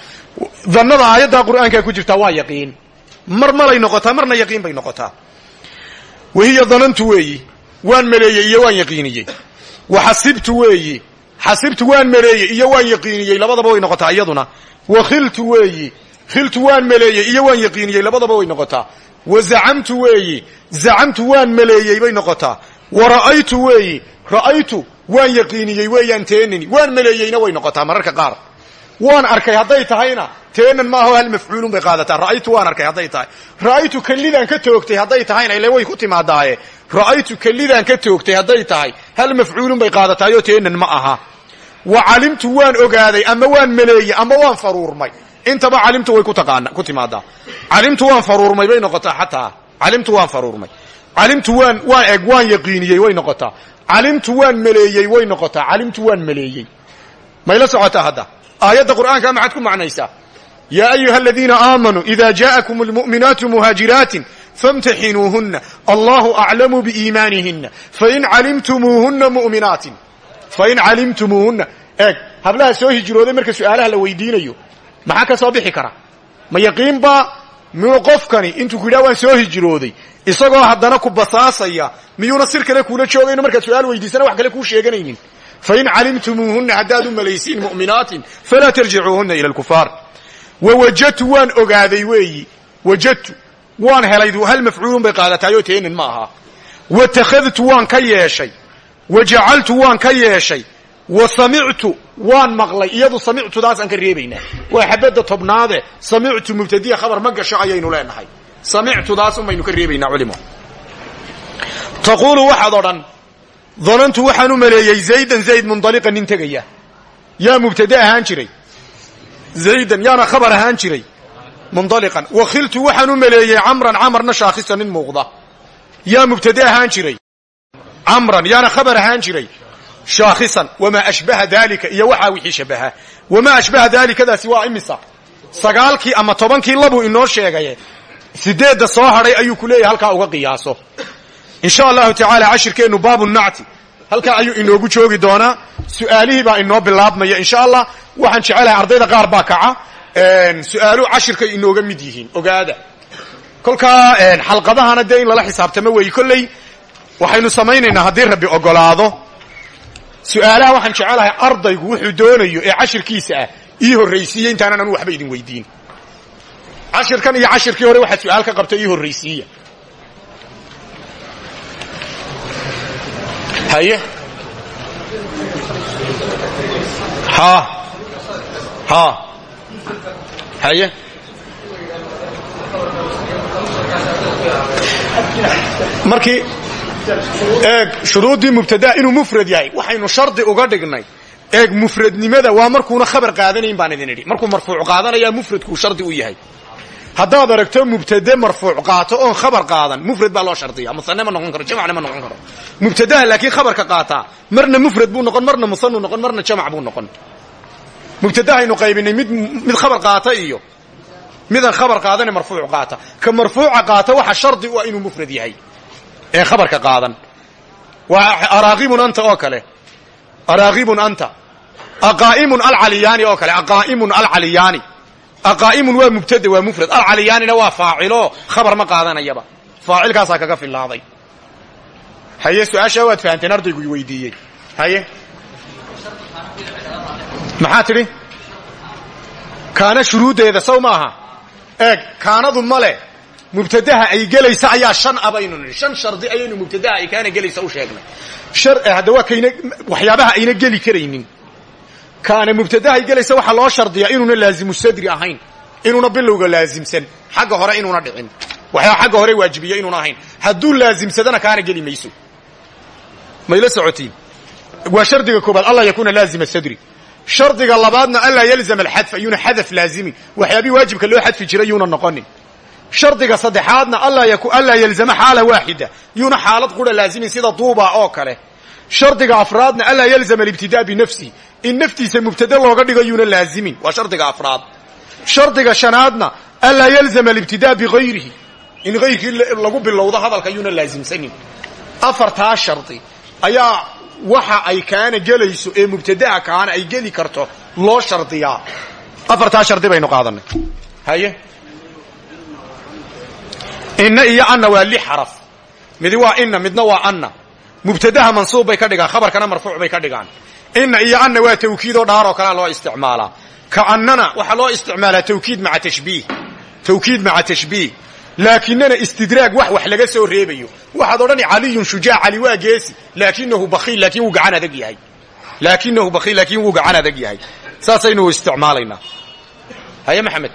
Dannada aayaddaa qur'aankaa ku jirtaa waa yaqiin. Mar malay noqotaa marna yaqiin bay noqotaa. Wahiya danantu weeyi waan maleeyey iyo waan yaqiiniyey wa xasibtu weeyi. Xasibtu waan maleeyey iyo waan yaqiiniyey. Labadaba way noqotaa iyaduna. Wa khiltu weeyi. Khiltu waan maleeyey iyo waan yaqiiniyey. Labadaba way noqotaa. Wa zacamtu weeyi. Zacamtu waan maleeyey bay noqotaa. Wa ra'aytu weeyi. Ra'aytu waan yaqiiniyey weeyaan teenani waan maleeyeyna way noqotaa. Mararka qaar waan arkay hadday tahayna teenan maaho hal mafcuulun bay qaadataa. Ra'aytu waan arkay hadday tahay. Ra'aytu kellidaan ka toogtay hadday tahayna ile way ku timaadaaye. Ra'aytu kellidaan ka toogtay hadday tahay hal mafcuulun bay qaadataayoo teenan ma aha. Wa calimtu waan ogaaday ama waan maleeyey ama waan faruurmay. Intaba calimtu way ku timaadaa. Calimtu waan faruurmay bay noqotaa xataa. Calimtu waan faruurmay. Calimtu waan waan eg waan yaqiiniyey way noqotaa. Calimtu waan maleeyey way noqotaa. Calimtu waan maleeyey. Mayla socotaa hadda aayadda qur'aanka maxaad ku macnaysaa? Yaa ayuha aladiina aamanuu ida jaءakum almu'minaatu muhaajiraatin famtaxinuuhuna allahu aclamu biiimaanihina fain calimtumuuhuna mu'minaatin fain calimtumuuhuna eeg hablaha soo hijrooday marka su'aalaha la weydiinayo maxaa ka soo bixi kara? Ma yaqiinbaa miyuu qofkani intuu ku yidhaha waan soo hijrooday. Isagoo haddana ku basaasaya miyuuna sir kale kuula joogayno markaad su'aal weydiisana wax kale kuu sheeganaynin fain calimtumuuhuna haddaad u malaysiin mu'minaatin falaa tarjicuuhuna ila alkufaar wa wajadtu waan ogaaday weeyi wajadtu waan helay hal mafcuulun bay qaadataayoo teenin ma aha watakhadtu waan ka yeeshay wa jacaltu waan ka yeeshay wa samictu waan maqlay iyadu samictudaasaan ka reebaynaa waa xabadda tobnaade samictu mubtadiya khabar ma gasho ayaynu leenahay samictudaas unbaynu ka danantu waxaan u maleeyey zaydan zayd mundaliqan nin tegaya. Yaa mubtade ahaan jiray. Zaydan yaana khabar ahaan jiray. Mundaliqan. Wakhiltu waxaan u maleeyey camran camarna shaakhisa nin muuqda. Yaa mubtade ahaan jiray. Camran yaana khabar ahaan jiray. Shaakhisan wamaa ashbaha daalika iyo waxaa wixii shabaha. Wamaa ashbaha daalikadaasi waa imisa. Sagaalkii ama tobankii labuu inoo sheegaye sideedda soo hadhay ayuu ku leeyahay halkaa uga qiyaaso in sha allahu tacaala cashirkeennu baabu nacti. Halkaa ayuu inoogu joogi doonaa. Su'aalihii baa inoo bilaabmaya insha allah. Waxaan jecelahay ardayda qaar baa kaca. Su'aaluhu cashirkay inooga mid yihiin. Ogaada. Kolkaa xalqadahana dee in lala xisaabtamo weeye kolley waxaynu samaynaynaa haddii rabbi ogolaado. Su'aalaha waxaan jecelahay ardaygu wuxuu doonayo ee cashirkiisa ah ii horraysiiye. Intaanan anu waxba idin weydiin. Cashirkan iyo cashirkii hore waxaad su'aal ka qabta ii horraysiiya haye ha. Ha. Haye markii eeg shuruuddii mubtadaa inuu mufrad yahay waxaynu shardi uga dhignay. Eeg mufradnimada waa markuuna khabar qaadanayn baan idin idhi. Markuu marfuuc qaadanayaa mufradkuu shardi u yahay haddaad aragto mubtade marfuuc qaato oon khabar qaadan mufrad baa loo shardiya musane ma noqon karo jamacna ma noqon karo. Mubtadaha laakiin khabarka qaataa marna mufrad buu noqon marna musanu noqon marna jamac buu noqon. Mubtadahaynu qaybinay mid mid khabar qaata iyo midaan khabar qaadane marfuuc qaata. Ka marfuuca qaata waxa shardi u ah inuu mufrad yahay. Ee khabarka qaadan. Waa araaqibun anta oo kale. Araaqibun anta. Aqaa'imun alcaliyaani oo kale. Aqaa'imun alcaliyaani aqaa'imun waa mubtada waa mufrad alcaliyaanina waa faacilo khabar ma qaadanayaba faacilkaasaa kaga filaaday haye su'aashaa waad fahanteen ardaygu weydiiyey haye maxaa tidhi kaana shuruuddeeda maaha eeg kaanadu male mubtadaha ay gelaysa ayaa shan a baynu shan shardi ayaynu mubtadaha ay kaana gelaysa u sheegnay hadda waa kayna waxyaabaha ayna geli karaynin kaana mubtadahay gelaysa waxaa loo shardiyaa inuuna laazimu sadri ahayn. Inuuna bilowga laazimsan xagga hore inuuna dhicin. Waxyaa xagga hore waajibiya inuuna ahayn. Hadduu laazimsadana kaana geli mayso. Mayla socotiin waa shardiga koobaad alla yakuuna laazima sadri. Shardiga labaadna anlaa yalzama alxadfa yuuna xadaf laazimin waxyaabii waajibka loo xadfi jiray yuuna noqonin. Shardiga saddexaadna anlaa yalzama xaala waaxida. Yuuna xaalad qura laazimin sida duuba oo kale. Shardiga afraadna anlaa yalzama alibtidaa binafsihi in naftiisa mubtade looga dhigo yuuna laazimin waa shardiga afraad. Shardiga shanaadna anlaa yalzama alibtidaa bigayrihi in hayrkii lagu bilowdo hadalka yuuna laazimsanin afartaa shardi ayaa waxa ay kaana gelayso ee mubtadaha kaana ay geli karto loo shardiyaa. Afartaa shardi baynu qaadanay haye? Inna iyo anna waa lix xaraf. Midi waa inna midna waa anna. Mubtadaha mansuub bay ka dhigaan khabarkana marfuuc bay ka dhigaan inna iyo anna waa tawkiidoo dhaaroo kalea loo isticmaalaa ka annana waxaa loo isticmaalaa tawkiid maa tashbiih. Tawkiid maca tashbiih. Laakinana istidraag wax wax laga soo reebayo. Waxaad odhani caliyun shujaac cali waa geesi. Laakinahu bakiil laakin wuu gacan adag yahay. Laakinahu bakiil laakin wuu gacan adag yahay. Saasaynu isticmaalaynaa haye maxamed.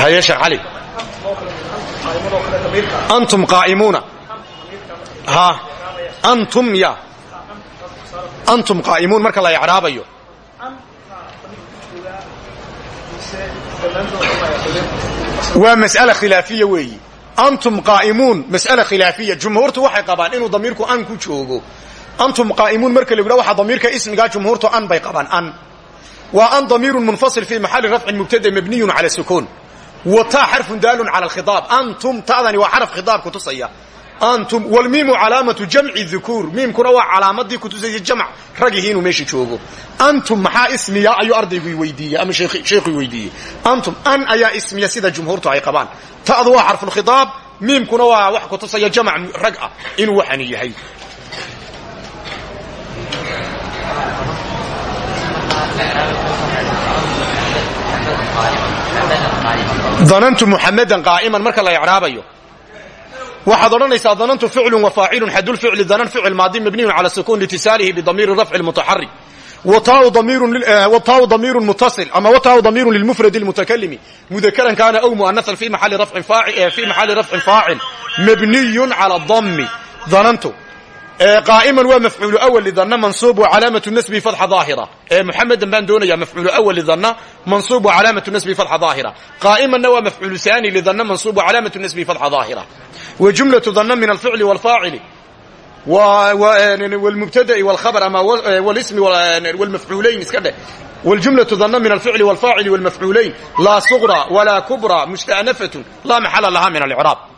Haye sheekh antum qaa'imuuna antum ya antum qaa'imuun marka la icraabayo waa mas'ala khilaafiya weeyi antum qaa'imuun mas'ala khilaafiya jumhuurtu waxay qabaan inuu damiirku an ku joogo antum qaa'imuun marka la yidhaha waxaa damiirka ismigaa jumhuurtu an bay qabaan an waa an damiirun munfasil fii maxalli rafcin mubtada mabniyun cala sukuun wa taa xarfun daalun cala alkhiaab antum ta'dani waa xaraf khidaab kutusaya antum wlmiimu calaamatu jamci dukuur miimkuna waa calaamadii kutusaysa jamc. Ragihii inuu meesha joogo. Antum maxaa ismiya ayuu ardaygu weydiiyey ama sheekhu weydiiyey? Antum an ayaa ismiya sida jumhuurtu ay qabaan. Ta'du waa xarfulkhiaab miimkuna waa wax kutusaya jamc rag ah. Inuu waxani yahay danantu muxamadan qaa'iman marka la icraabayo. Waxaad odhanaysaa danantu ficlu wa faacilun xadulficli danan ficil maadi mabniyun cala sukuun litisaalihi bidamiiri rafci mutaxarik wtaau damiiru mutasil ama wtaau damiiru lilmufrad lmutakalimi mudakaran kaana aw mu'anasan fi maxali rafcin faacil mabniyun cala dami danantu qaa'iman waa mafcuulu awal lidana mansuub wa calaamatu nasbi fatxa daahira muxamedan baan doonaya mafcuulu awal lidana mansuub wa calaamatu nasbi fatxa daahira qaa'imanna waa mafcuulu saani lidana mansuub wa calaamatu nasbi fatxa daahira wa jumlatu dana min alficli walfaacili wlmubtada'i wlkhabr ama wlismi wlmafcuulayn iska dheh wljumlatu dana min alficli walfaacili wlmafcuulayn laa sugra walaa kubra musta'nafatun laa maxala laha min alcraab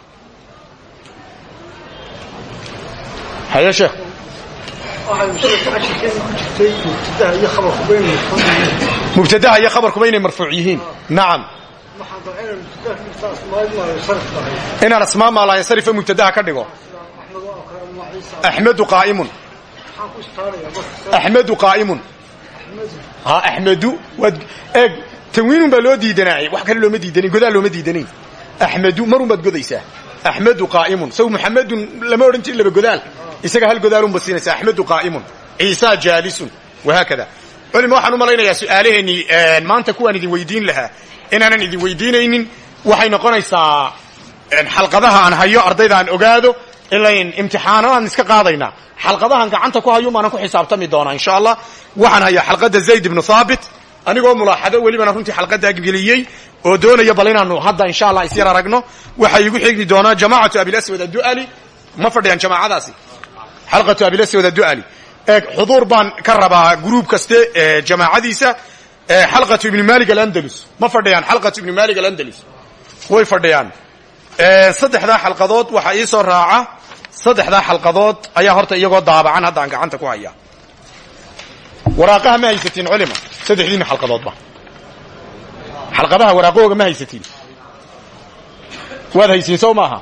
haye sheekh mubtadaha iyo khabarkuba inay marfuuc yihiin nacam inaan asmaa maalayansarifa mubtadaha ka dhigo axmedu qaa'imun axmedu qaa'imun ha axmedu waad eeg tanwiinun baa loo diidanaayay wax kale looma diidanayn godaa looma diidanayn axmedu marun baad godaysaa axmedu qaa'imun saw muxamedun lama odhan jirin laba godaal isaga hal godaalun baad siinaysaa axmedu qaa'imun ciisa jaalisun wahaakada. Culima waxaan u malaynayaa su'aalaheennii maanta kuwaan idin weydiin lahaa inaanan idin weydiinaynin waxay noqonaysaa xalqadaha aan hayo ardayda aan ogaado ilayn imtixaano aan iska qaadaynaa xalqadahan gacanta ku hayo maanan ku xisaabtami doonaa insha allah. Waxaan hayaa xalqadda zayd ibnu thaabit anigoo mulaaxado welibana runtii xalqaddaa geliyey oo doonaya bal inaanu hadda insha allah isyar aragno. Waxay igu xigi doonaa jamaacatu abilaswad addu'ali ma fadhiyaan jamaacadaasi xalqatu abilaswad addu'ali eeg xuduur baan ka rabaa gruub kaste jamaacadiisa. Xalqatu ibni malik alandalus. Ma fadhiyaan xalqatu ibni malik alandalus. Way fadhiyaan. Saddexdaa xalqadood waxaa ii soo raaca. Saddexdaa xalqadood ayaa horta iyagoo daabacan hadda gacanta ku hayaa. Waraaqaha ma haysatiin culima. Saddexdiina xalqadoodba xalqadaha waraaqahooga ma haysatiin. Waad haysiin sow maaha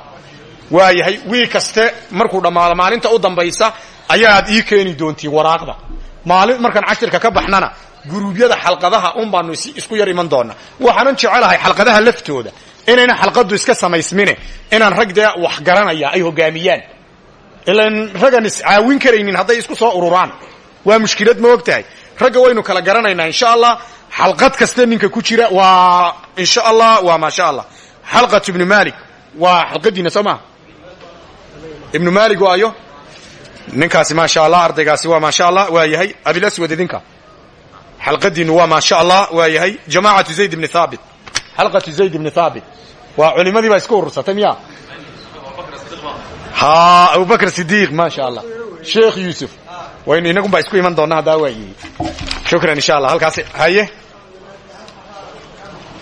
waayahay wii kaste markuu dhammaado maalinta u dambaysa ayaad ii keeni doontiin waraaqda. Maalin markaan cashirka ka baxnana guruubyada xalqadaha un baanu isku yar iman doonaa waxaanan jecelahay xalqadaha laftooda inayna xalqadu iska samaysmine inaan rag dee wax garanaya ay hogaamiyaan. Ilan raggan iscaawin karaynin hadday isku soo ururaan. Waa mushkilad ma og tahay ragga waynu kala garanaynaa insha allah xalqad kaste ninka ku jira waa insha allah waa maasha allah. Xalqat ibnu malik waa xalqadiina soo ibnu malik waayo ninkaasi maasha allah ardaygaasi waa maasha allah waa yahay abilaswad idinka. Xalqadiinu waa maasha allah waa yahay jamaacatu zayd ibni thaabit. Xalqatu zayd ibni thaabit. Waa culimadii baa isku urursatay miya? Ha abubakr sidiiq maasha allah sheekh yuusuf. Waynu inagun baa isku iman doonaa haddaa waayihi shukran insha allah halkaas haye